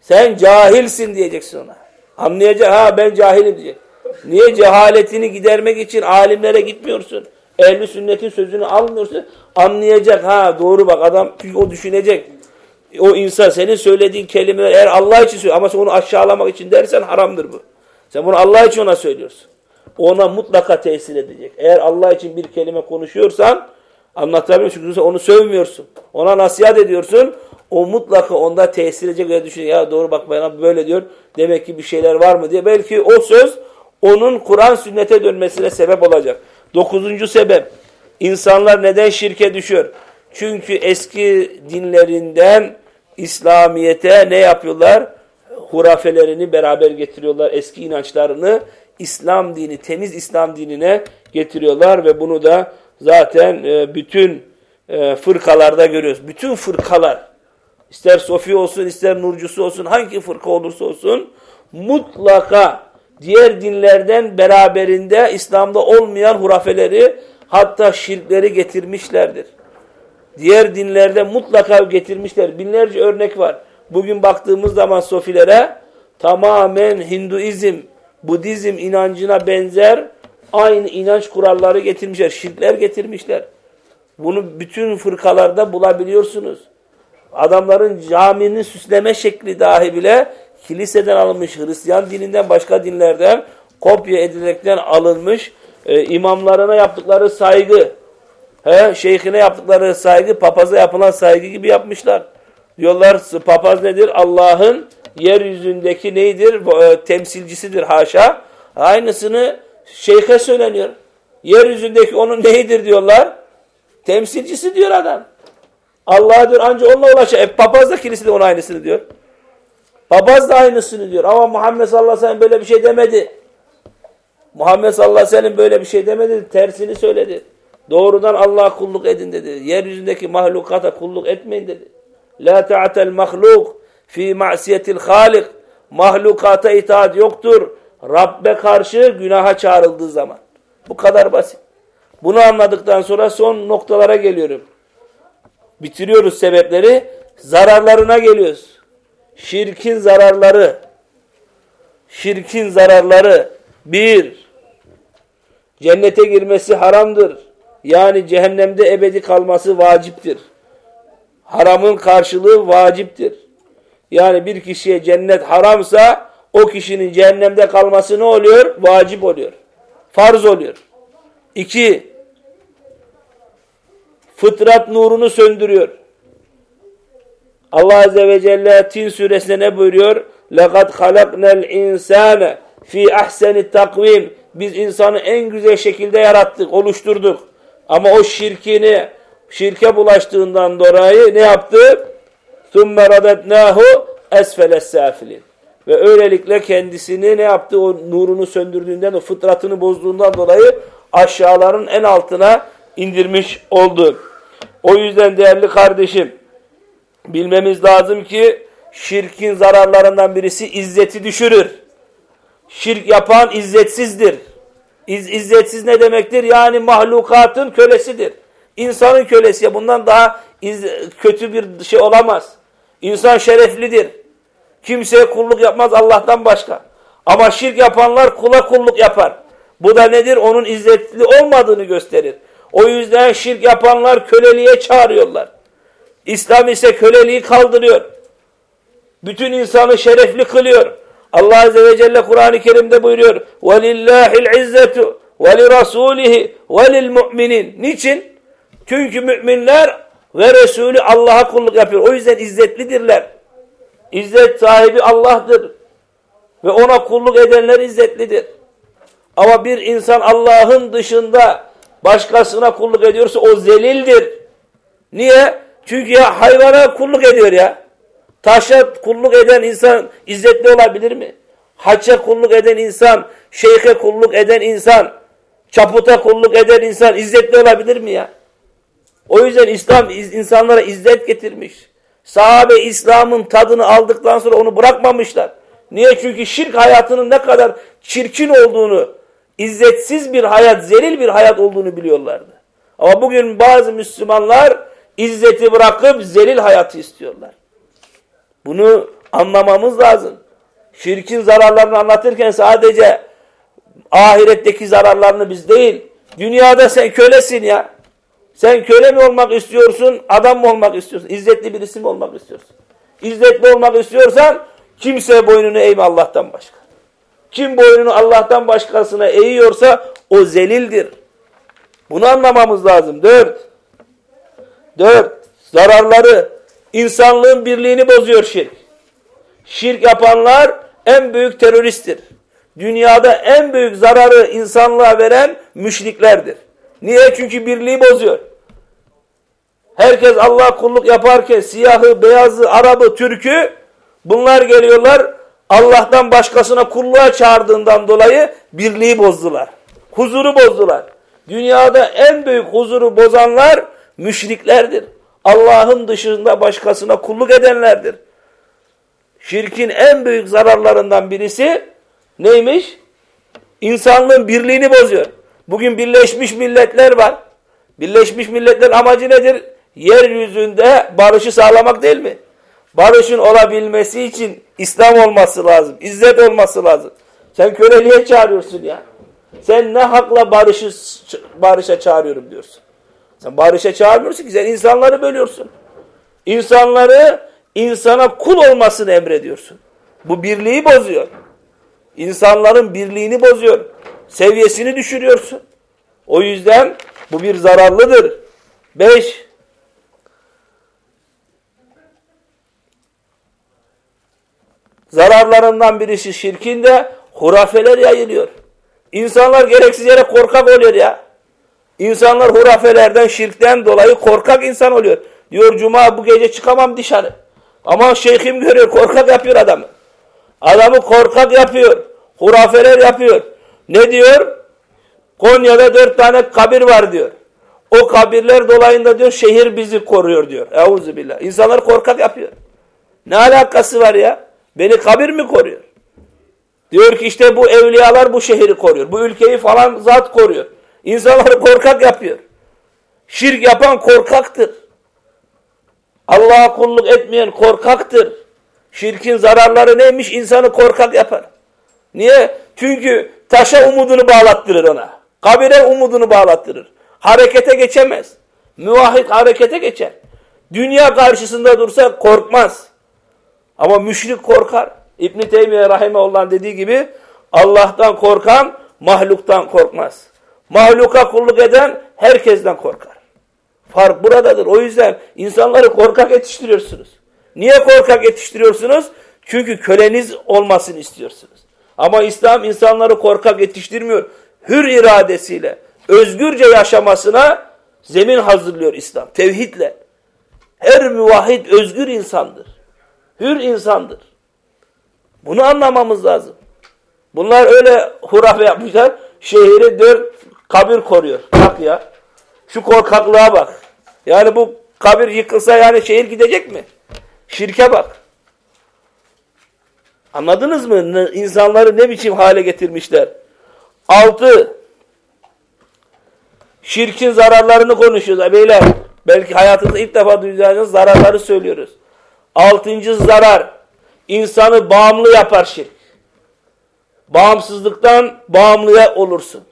sen cahilsin diyeceksin ona. Anlayacak ha ben cahilim diyecek. Niye cehaletini gidermek için alimlere gitmiyorsun? Ehli sünnetin sözünü almıyorsun. Anlayacak ha doğru bak adam o düşünecek. O insan senin söylediğin kelimeler eğer Allah için söylüyor ama sen onu aşağılamak için dersen haramdır bu. Sen bunu Allah için ona söylüyorsun. Ona mutlaka tesir edecek. Eğer Allah için bir kelime konuşuyorsan anlatabiliyor çünkü onu sövmüyorsun. Ona nasihat ediyorsun. O mutlaka onda tesir edecek ve düşünüyor. Ya doğru bak bana böyle diyor. Demek ki bir şeyler var mı diye. Belki o söz onun Kur'an sünnete dönmesine sebep olacak. Dokuzuncu sebep. İnsanlar neden şirke düşüyor? Çünkü eski dinlerinden İslamiyet'e ne yapıyorlar? Hurafelerini beraber getiriyorlar. Eski inançlarını İslam dini, temiz İslam dinine getiriyorlar ve bunu da zaten e, bütün e, fırkalarda görüyoruz. Bütün fırkalar, ister Sofi olsun, ister Nurcusu olsun, hangi fırka olursa olsun mutlaka diğer dinlerden beraberinde İslam'da olmayan hurafeleri hatta şirkleri getirmişlerdir. Diğer dinlerde mutlaka getirmişler. Binlerce örnek var. Bugün baktığımız zaman Sofilere tamamen Hinduizm, Budizm inancına benzer aynı inanç kuralları getirmişler. Şirkler getirmişler. Bunu bütün fırkalarda bulabiliyorsunuz. Adamların caminin süsleme şekli dahi bile kiliseden alınmış, Hristiyan dininden başka dinlerden kopya edilerekten alınmış, e, imamlarına yaptıkları saygı, he, şeyhine yaptıkları saygı, papaza yapılan saygı gibi yapmışlar. Diyorlar papaz nedir? Allah'ın yeryüzündeki neydir? E, temsilcisidir haşa. Aynısını şeyhe söyleniyor. Yeryüzündeki onun neydir diyorlar? Temsilcisi diyor adam. Allah diyor ancak onunla ulaşır. E, papaz da kilise de onun aynısını diyor. Papaz da aynısını diyor. Ama Muhammed sallallahu aleyhi ve sellem böyle bir şey demedi. Muhammed sallallahu aleyhi ve sellem böyle bir şey demedi. Tersini söyledi. Doğrudan Allah'a kulluk edin dedi. Yeryüzündeki mahlukata kulluk etmeyin dedi. La ta'atel mahluk fi ma'siyetil halik. Mahlukata itaat yoktur. Rabbe karşı günaha çağrıldığı zaman. Bu kadar basit. Bunu anladıktan sonra son noktalara geliyorum. Bitiriyoruz sebepleri. Zararlarına geliyoruz. Şirkin zararları. Şirkin zararları. Bir, cennete girmesi haramdır. Yani cehennemde ebedi kalması vaciptir. Haramın karşılığı vaciptir. Yani bir kişiye cennet haramsa o kişinin cehennemde kalması ne oluyor? Vacip oluyor. Farz oluyor. İki, fıtrat nurunu söndürüyor. Allah Azze ve Celle Tin suresinde ne buyuruyor? لَقَدْ خَلَقْنَا الْاِنْسَانَ fi ahseni takvim biz insanı en güzel şekilde yarattık, oluşturduk. Ama o şirkini, şirke bulaştığından dolayı ne yaptı? ثُمَّ رَدَدْنَاهُ اَسْفَلَ السَّافِلِينَ Ve öylelikle kendisini ne yaptı? O nurunu söndürdüğünden, o fıtratını bozduğundan dolayı aşağıların en altına indirmiş oldu. O yüzden değerli kardeşim, bilmemiz lazım ki şirkin zararlarından birisi izzeti düşürür. Şirk yapan izzetsizdir. İz, izzetsiz ne demektir? Yani mahlukatın kölesidir. İnsanın kölesi. Bundan daha kötü bir şey olamaz. İnsan şereflidir. Kimseye kulluk yapmaz Allah'tan başka. Ama şirk yapanlar kula kulluk yapar. Bu da nedir? Onun izzetli olmadığını gösterir. O yüzden şirk yapanlar köleliğe çağırıyorlar. İslam ise köleliği kaldırıyor. Bütün insanı şerefli kılıyor. Allah Azze ve Celle Kur'an-ı Kerim'de buyuruyor. وَلِلَّهِ الْعِزَّةُ وَلِرَسُولِهِ وَلِلْمُؤْمِنِينَ Niçin? Çünkü müminler ve Resulü Allah'a kulluk yapıyor. O yüzden izzetlidirler. İzzet sahibi Allah'tır. Ve ona kulluk edenler izzetlidir. Ama bir insan Allah'ın dışında başkasına kulluk ediyorsa o zelildir. Niye? Çünkü ya hayvana kulluk ediyor ya. Taşa kulluk eden insan izzetli olabilir mi? Hacca kulluk eden insan, şeyhe kulluk eden insan, çaputa kulluk eden insan izzetli olabilir mi ya? O yüzden İslam insanlara izzet getirmiş. Sahabe İslam'ın tadını aldıktan sonra onu bırakmamışlar. Niye? Çünkü şirk hayatının ne kadar çirkin olduğunu, izzetsiz bir hayat, zelil bir hayat olduğunu biliyorlardı. Ama bugün bazı Müslümanlar izzeti bırakıp zelil hayatı istiyorlar. Bunu anlamamız lazım. Şirkin zararlarını anlatırken sadece ahiretteki zararlarını biz değil, dünyada sen kölesin ya. Sen köle mi olmak istiyorsun, adam mı olmak istiyorsun? İzzetli birisi mi olmak istiyorsun? İzzetli olmak istiyorsan kimse boynunu eğme Allah'tan başka. Kim boynunu Allah'tan başkasına eğiyorsa o zelildir. Bunu anlamamız lazım. Dört. Dört. Zararları. insanlığın birliğini bozuyor şirk. Şirk yapanlar en büyük teröristtir. Dünyada en büyük zararı insanlığa veren müşriklerdir. Niye? Çünkü birliği bozuyor. Herkes Allah kulluk yaparken siyahı, beyazı, Arabı, Türk'ü bunlar geliyorlar Allah'tan başkasına kulluğa çağırdığından dolayı birliği bozdular. Huzuru bozdular. Dünyada en büyük huzuru bozanlar müşriklerdir. Allah'ın dışında başkasına kulluk edenlerdir. Şirkin en büyük zararlarından birisi neymiş? İnsanlığın birliğini bozuyor. Bugün Birleşmiş Milletler var. Birleşmiş Milletler amacı nedir? Yeryüzünde barışı sağlamak değil mi? Barışın olabilmesi için İslam olması lazım. İzzet olması lazım. Sen köleliğe çağırıyorsun ya. Sen ne hakla barışı, barışa çağırıyorum diyorsun. Sen barışa çağırmıyorsun ki sen insanları bölüyorsun. İnsanları insana kul olmasını emrediyorsun. Bu birliği bozuyor. İnsanların birliğini bozuyor. Seviyesini düşürüyorsun. O yüzden bu bir zararlıdır. Beş, zararlarından birisi şirkinde hurafeler yayılıyor. İnsanlar gereksiz yere korkak oluyor ya. İnsanlar hurafelerden, şirkten dolayı korkak insan oluyor. Diyor cuma bu gece çıkamam dışarı. Ama şeyhim görüyor korkak yapıyor adamı. Adamı korkak yapıyor. Hurafeler yapıyor. Ne diyor? Konya'da dört tane kabir var diyor. O kabirler dolayında diyor şehir bizi koruyor diyor. Euzubillah. İnsanlar korkak yapıyor. Ne alakası var ya? Beni kabir mi koruyor? Diyor ki işte bu evliyalar bu şehri koruyor. Bu ülkeyi falan zat koruyor. İnsanları korkak yapıyor. Şirk yapan korkaktır. Allah'a kulluk etmeyen korkaktır. Şirkin zararları neymiş? İnsanı korkak yapar. Niye? Çünkü taşa umudunu bağlattırır ona. Kabire umudunu bağlattırır. Harekete geçemez. Müvahhid harekete geçer. Dünya karşısında dursa korkmaz. Ama müşrik korkar. İbn-i Teymiye Rahimeullah dediği gibi Allah'tan korkan mahluktan korkmaz. Mahluka kulluk eden herkesten korkar. Fark buradadır. O yüzden insanları korkak yetiştiriyorsunuz. Niye korkak yetiştiriyorsunuz? Çünkü köleniz olmasını istiyorsunuz. Ama İslam insanları korkak yetiştirmiyor. Hür iradesiyle, özgürce yaşamasına zemin hazırlıyor İslam. Tevhidle. Her müvahhid özgür insandır. Hür insandır. Bunu anlamamız lazım. Bunlar öyle hurafe yapmışlar. Şehri dört kabir koruyor. Bak ya. Şu korkaklığa bak. Yani bu kabir yıkılsa yani şehir gidecek mi? Şirke bak. Anladınız mı? İnsanları ne biçim hale getirmişler? Altı. Şirkin zararlarını konuşuyoruz beyler. Belki hayatınızda ilk defa duyacağınız zararları söylüyoruz. Altıncı zarar. insanı bağımlı yapar şirk. Bağımsızlıktan bağımlıya olursun.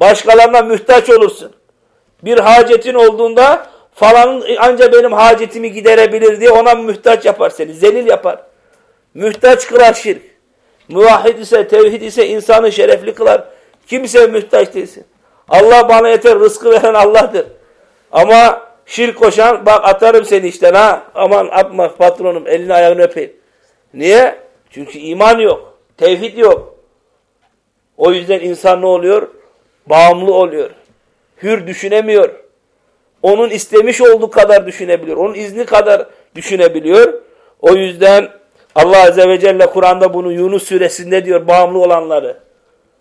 Başkalarına mühtaç olursun. Bir hacetin olduğunda falanın anca benim hacetimi giderebilir diye ona mühtaç yapar seni. Zelil yapar. Mühtaç kılar şirk. Muvahhid ise, tevhid ise insanı şerefli kılar. Kimseye mühtaç değilsin. Allah bana yeter, rızkı veren Allah'tır. Ama şirk koşan, bak atarım seni işten ha. Aman atma patronum, elini ayağını öpeyim. Niye? Çünkü iman yok. Tevhid yok. O yüzden insan ne oluyor? Bağımlı oluyor. Hür düşünemiyor. Onun istemiş olduğu kadar düşünebiliyor. Onun izni kadar düşünebiliyor. O yüzden Allah Azze ve Celle Kur'an'da bunu Yunus suresinde diyor bağımlı olanları.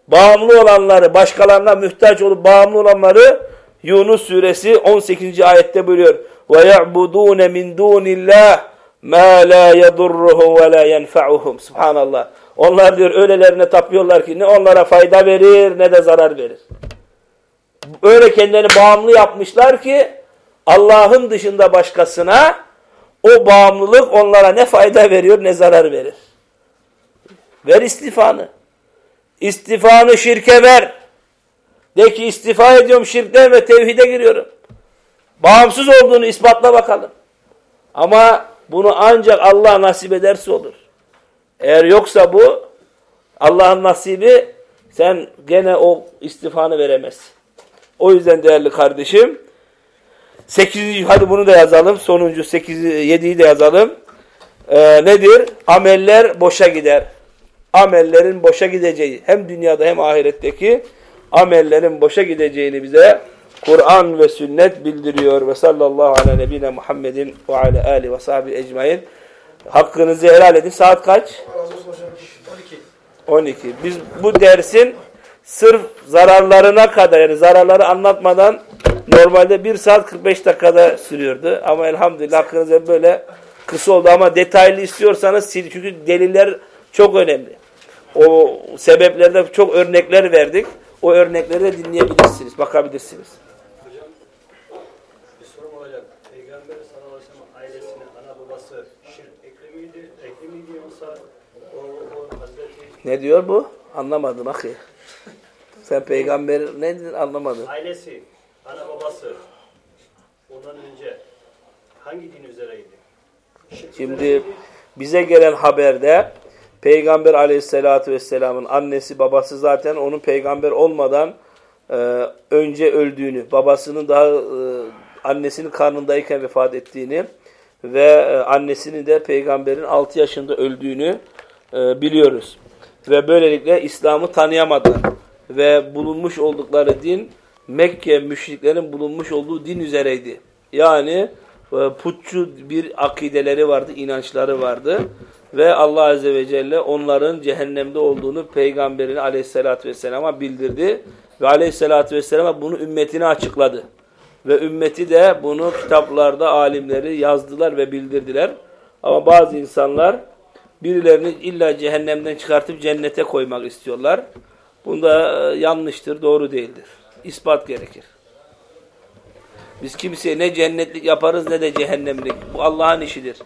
Bağımlı olanları, başkalarına muhtaç olup bağımlı olanları Yunus suresi 18. ayette buyuruyor. وَيَعْبُدُونَ مِنْ دُونِ اللّٰهِ مَا لَا يَضُرُّهُمْ وَلَا يَنْفَعُهُمْ Subhanallah. Onlar diyor öylelerine tapıyorlar ki ne onlara fayda verir ne de zarar verir. Öyle kendilerini bağımlı yapmışlar ki Allah'ın dışında başkasına o bağımlılık onlara ne fayda veriyor ne zarar verir. Ver istifanı. İstifanı şirke ver. De ki istifa ediyorum şirkten ve tevhide giriyorum. Bağımsız olduğunu ispatla bakalım. Ama bunu ancak Allah nasip ederse olur. Eğer yoksa bu Allah'ın nasibi sen gene o istifanı veremezsin. O yüzden değerli kardeşim 8. hadi bunu da yazalım. Sonuncu 8 7'yi de yazalım. Ee, nedir? Ameller boşa gider. Amellerin boşa gideceği hem dünyada hem ahiretteki amellerin boşa gideceğini bize Kur'an ve sünnet bildiriyor. Ve sallallahu ala nebine Muhammedin ve ala ali ve sahbihi ecmain. Hakkınızı helal edin. Saat kaç? 12. Biz bu dersin sırf zararlarına kadar yani zararları anlatmadan normalde 1 saat 45 dakikada sürüyordu. Ama elhamdülillah hakkınızda böyle kısa oldu ama detaylı istiyorsanız çünkü deliller çok önemli. O sebeplerde çok örnekler verdik. O örnekleri de dinleyebilirsiniz, bakabilirsiniz. Bir sorum olacak. Peygamber sallallahu aleyhi ve sellem ailesine, ana babası şirk ekli miydi? Ekli miydi yoksa o, o Hazreti Ne diyor bu? Anlamadım ahi. Sen peygamber ne dedin anlamadım. ailesi, ana babası ondan önce hangi din üzereydi? Şimdi bize gelen haberde Peygamber aleyhissalatü vesselamın annesi babası zaten onun peygamber olmadan e, önce öldüğünü, babasının daha e, annesinin karnındayken vefat ettiğini ve e, annesinin de peygamberin 6 yaşında öldüğünü e, biliyoruz. Ve böylelikle İslam'ı tanıyamadılar. Ve bulunmuş oldukları din Mekke müşriklerin bulunmuş olduğu din üzereydi. Yani e, putçu bir akideleri vardı, inançları vardı. Ve Allah Azze ve Celle onların cehennemde olduğunu Peygamberin aleyhissalatü vesselama bildirdi. Ve aleyhissalatü vesselama bunu ümmetine açıkladı. Ve ümmeti de bunu kitaplarda alimleri yazdılar ve bildirdiler. Ama bazı insanlar birilerini illa cehennemden çıkartıp cennete koymak istiyorlar. Bunda e, yanlıştır, doğru değildir. İspat gerekir. Biz kimseye ne cennetlik yaparız ne de cehennemlik. Bu Allah'ın işidir.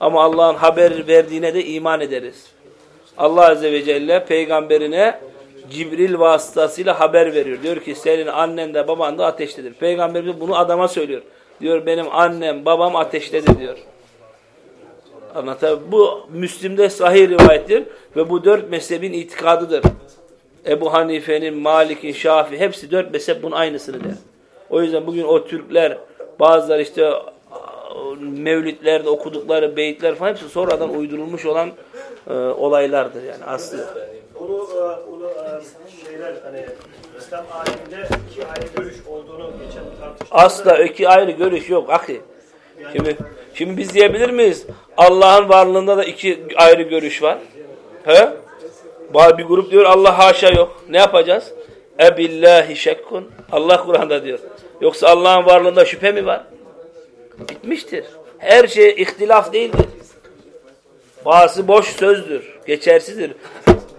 Ama Allah'ın haber verdiğine de iman ederiz. Allah Azze ve Celle peygamberine Cibril vasıtasıyla haber veriyor. Diyor ki senin annen de baban da ateştedir. Peygamberimiz bunu adama söylüyor. Diyor benim annem babam ateştedir diyor. Anlatabiliyor Bu Müslim'de sahih rivayettir ve bu dört mezhebin itikadıdır. Ebu Hanife'nin, Malik'in, Şafi hepsi dört mezhep bunun aynısını der. O yüzden bugün o Türkler bazıları işte mevlütlerde okudukları beyitler falan hepsi sonradan uydurulmuş olan e, olaylardır yani aslı. Ulu, e, ulu e, şeyler hani İslam aleminde iki ayrı görüş olduğunu geçen tartıştık. Asla iki ayrı görüş yok ahi. Şimdi, şimdi biz diyebilir miyiz? Allah'ın varlığında da iki ayrı görüş var. He? Bir grup diyor Allah haşa yok. Ne yapacağız? Ebillahi şekkun. Allah Kur'an'da diyor. Yoksa Allah'ın varlığında şüphe mi var? Bitmiştir. Her şey ihtilaf değildir. Bazı boş sözdür. Geçersizdir.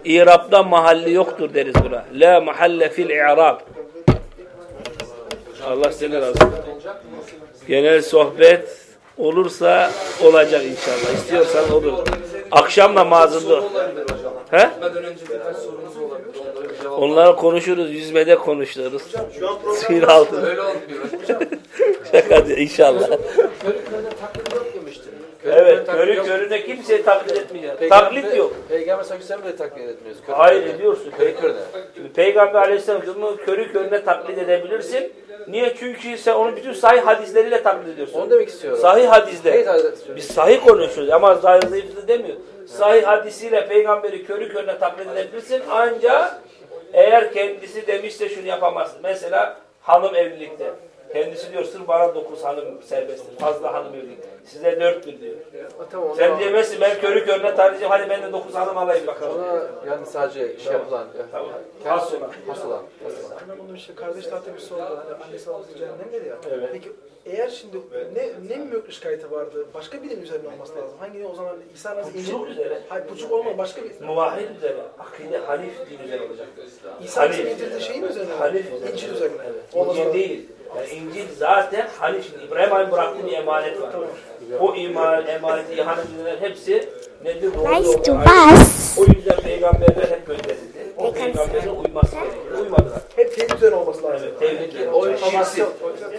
İrab'da mahalli yoktur deriz buna. La mahalle fil i'rab. Allah seni razı olsun. Genel sohbet olursa olacak inşallah. İstiyorsan olur. Akşam namazında. He? Onları konuşuruz. Yüzmede konuşuruz. Suyun altında. (laughs) Şaka diyor, inşallah. (laughs) Körü. Evet, körü körüne kimseyi taklit etmeyecek. Taklit yok. Peygamber sallallahu aleyhi ve de taklit etmiyoruz. Körü Hayır körüne. ediyorsun. Körü körüne. Peygamber aleyhisselam'ı körü körüne taklit edebilirsin. Niye? Çünkü sen onu bütün sahih hadisleriyle taklit ediyorsun. Onu demek istiyorum. Sahih hadisle. Biz sahih konuşuyoruz ama zayıflı demiyor. Sahih hadisiyle peygamberi körü körüne taklit edebilirsin ancak eğer kendisi demişse şunu yapamazsın. Mesela hanım evlilikte. Kendisi diyor sırf bana dokuz hanım serbesttir. Fazla hanım evlilik. Size dörttür diyor. Tamam, ona, Sen diyemezsin ben körü körüne tariheceğim hadi ben de dokuz hanım alayım bakalım. ona yani sadece şey yapılan. Tamam. Kendisi Hasılan. hasılan. hasılan. Hemen onun işte kardeş tahta bir soru var. Hani annesi babası cehennemdir ya. Evet. Peki eğer şimdi ne ne mülk şikayeti vardı? Başka birinin üzerine olması lazım. Hangi o zaman İsa nasıl Putçuluk üzere. Hayır puçuk olmadı başka bir. Muvahhid üzere. Akide hanif din üzere olacak. İsa. Hanif. getirdiği şeyin üzerine. mi? Hanif üzerine. İncil üzerine. Evet. İncil lazım. değil. Yani İncil zaten Hanif. İbrahim Aleyhisselam bıraktığı bir emanet var. O iman, emaneti ihanet edilen hepsi nedir? Doğru was? O yüzden peygamberler hep gönderildi. O peygamberlere uyması gerekiyor. Uymadılar. Hep tevhid üzerine olması lazım. Evet, tevhid O informasyon,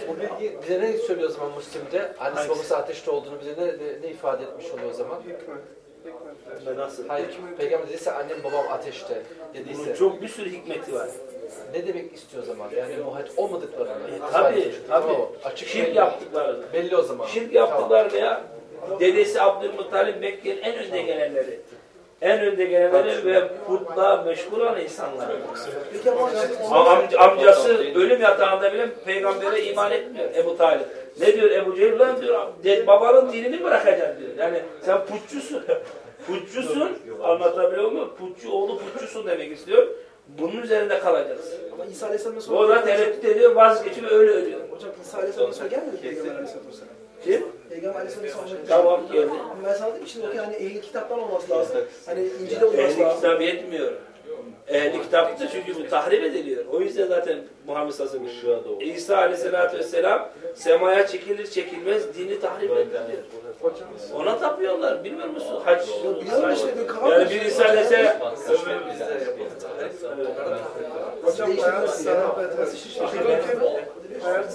bu bilgi bize ne söylüyor o zaman Müslim'de? Annesi babası ateşte olduğunu bize ne, ne, ne ifade etmiş oluyor o zaman? Nasıl? Hayır, peygamber dediyse annem babam ateşte Bunun dediyse çok bir sürü hikmeti var. ne demek istiyor o zaman? Yani muhac olmadıklarını. E, tabii, tabii. Tamam, açık Şirk yaptıklarını. Belli o zaman. Şirk yaptıklarını ya. Dedesi Abdülmuttalip Mekke'nin en önde gelenleri. En önde gelenleri ve putla meşgul olan insanlar. Peki ama Am- amcası ölüm yatağında bile peygambere iman etmiyor Ebu Talip. Ne diyor Ebu Cehil lan diyor babanın dinini bırakacaksın diyor. Yani sen putçusun. Putçusun anlatabiliyor muyum? Putçu oğlu putçusun demek istiyor. Bunun üzerinde kalacağız. ama İsa Aleyhisselam'ın O soru da tereddüt ediyor vazgeçiyor öyle ölüyor. Hocam İsa Aleyhisselam'ın soru gelmedi mi Peygamber Aleyhisselam'ın soru? Kim? Peygamber Aleyhisselam'ın soru Tamam geldi. Ama ben sana dedim şimdi okey hani ehli kitaptan olması lazım. Hani İncil'de olması Ehli lazım. kitap yetmiyor. Ehli kitapta çünkü bu tahrip ediliyor. O yüzden zaten Muhammed Sallallahu aleyhi ve sellem İsa aleyhissalatü vesselam semaya çekilir çekilmez dini tahrip edilir. Ona tapıyorlar. Bilmiyor musun? Hac. Yani bir insan dese Hocam hayat sahabet, hayat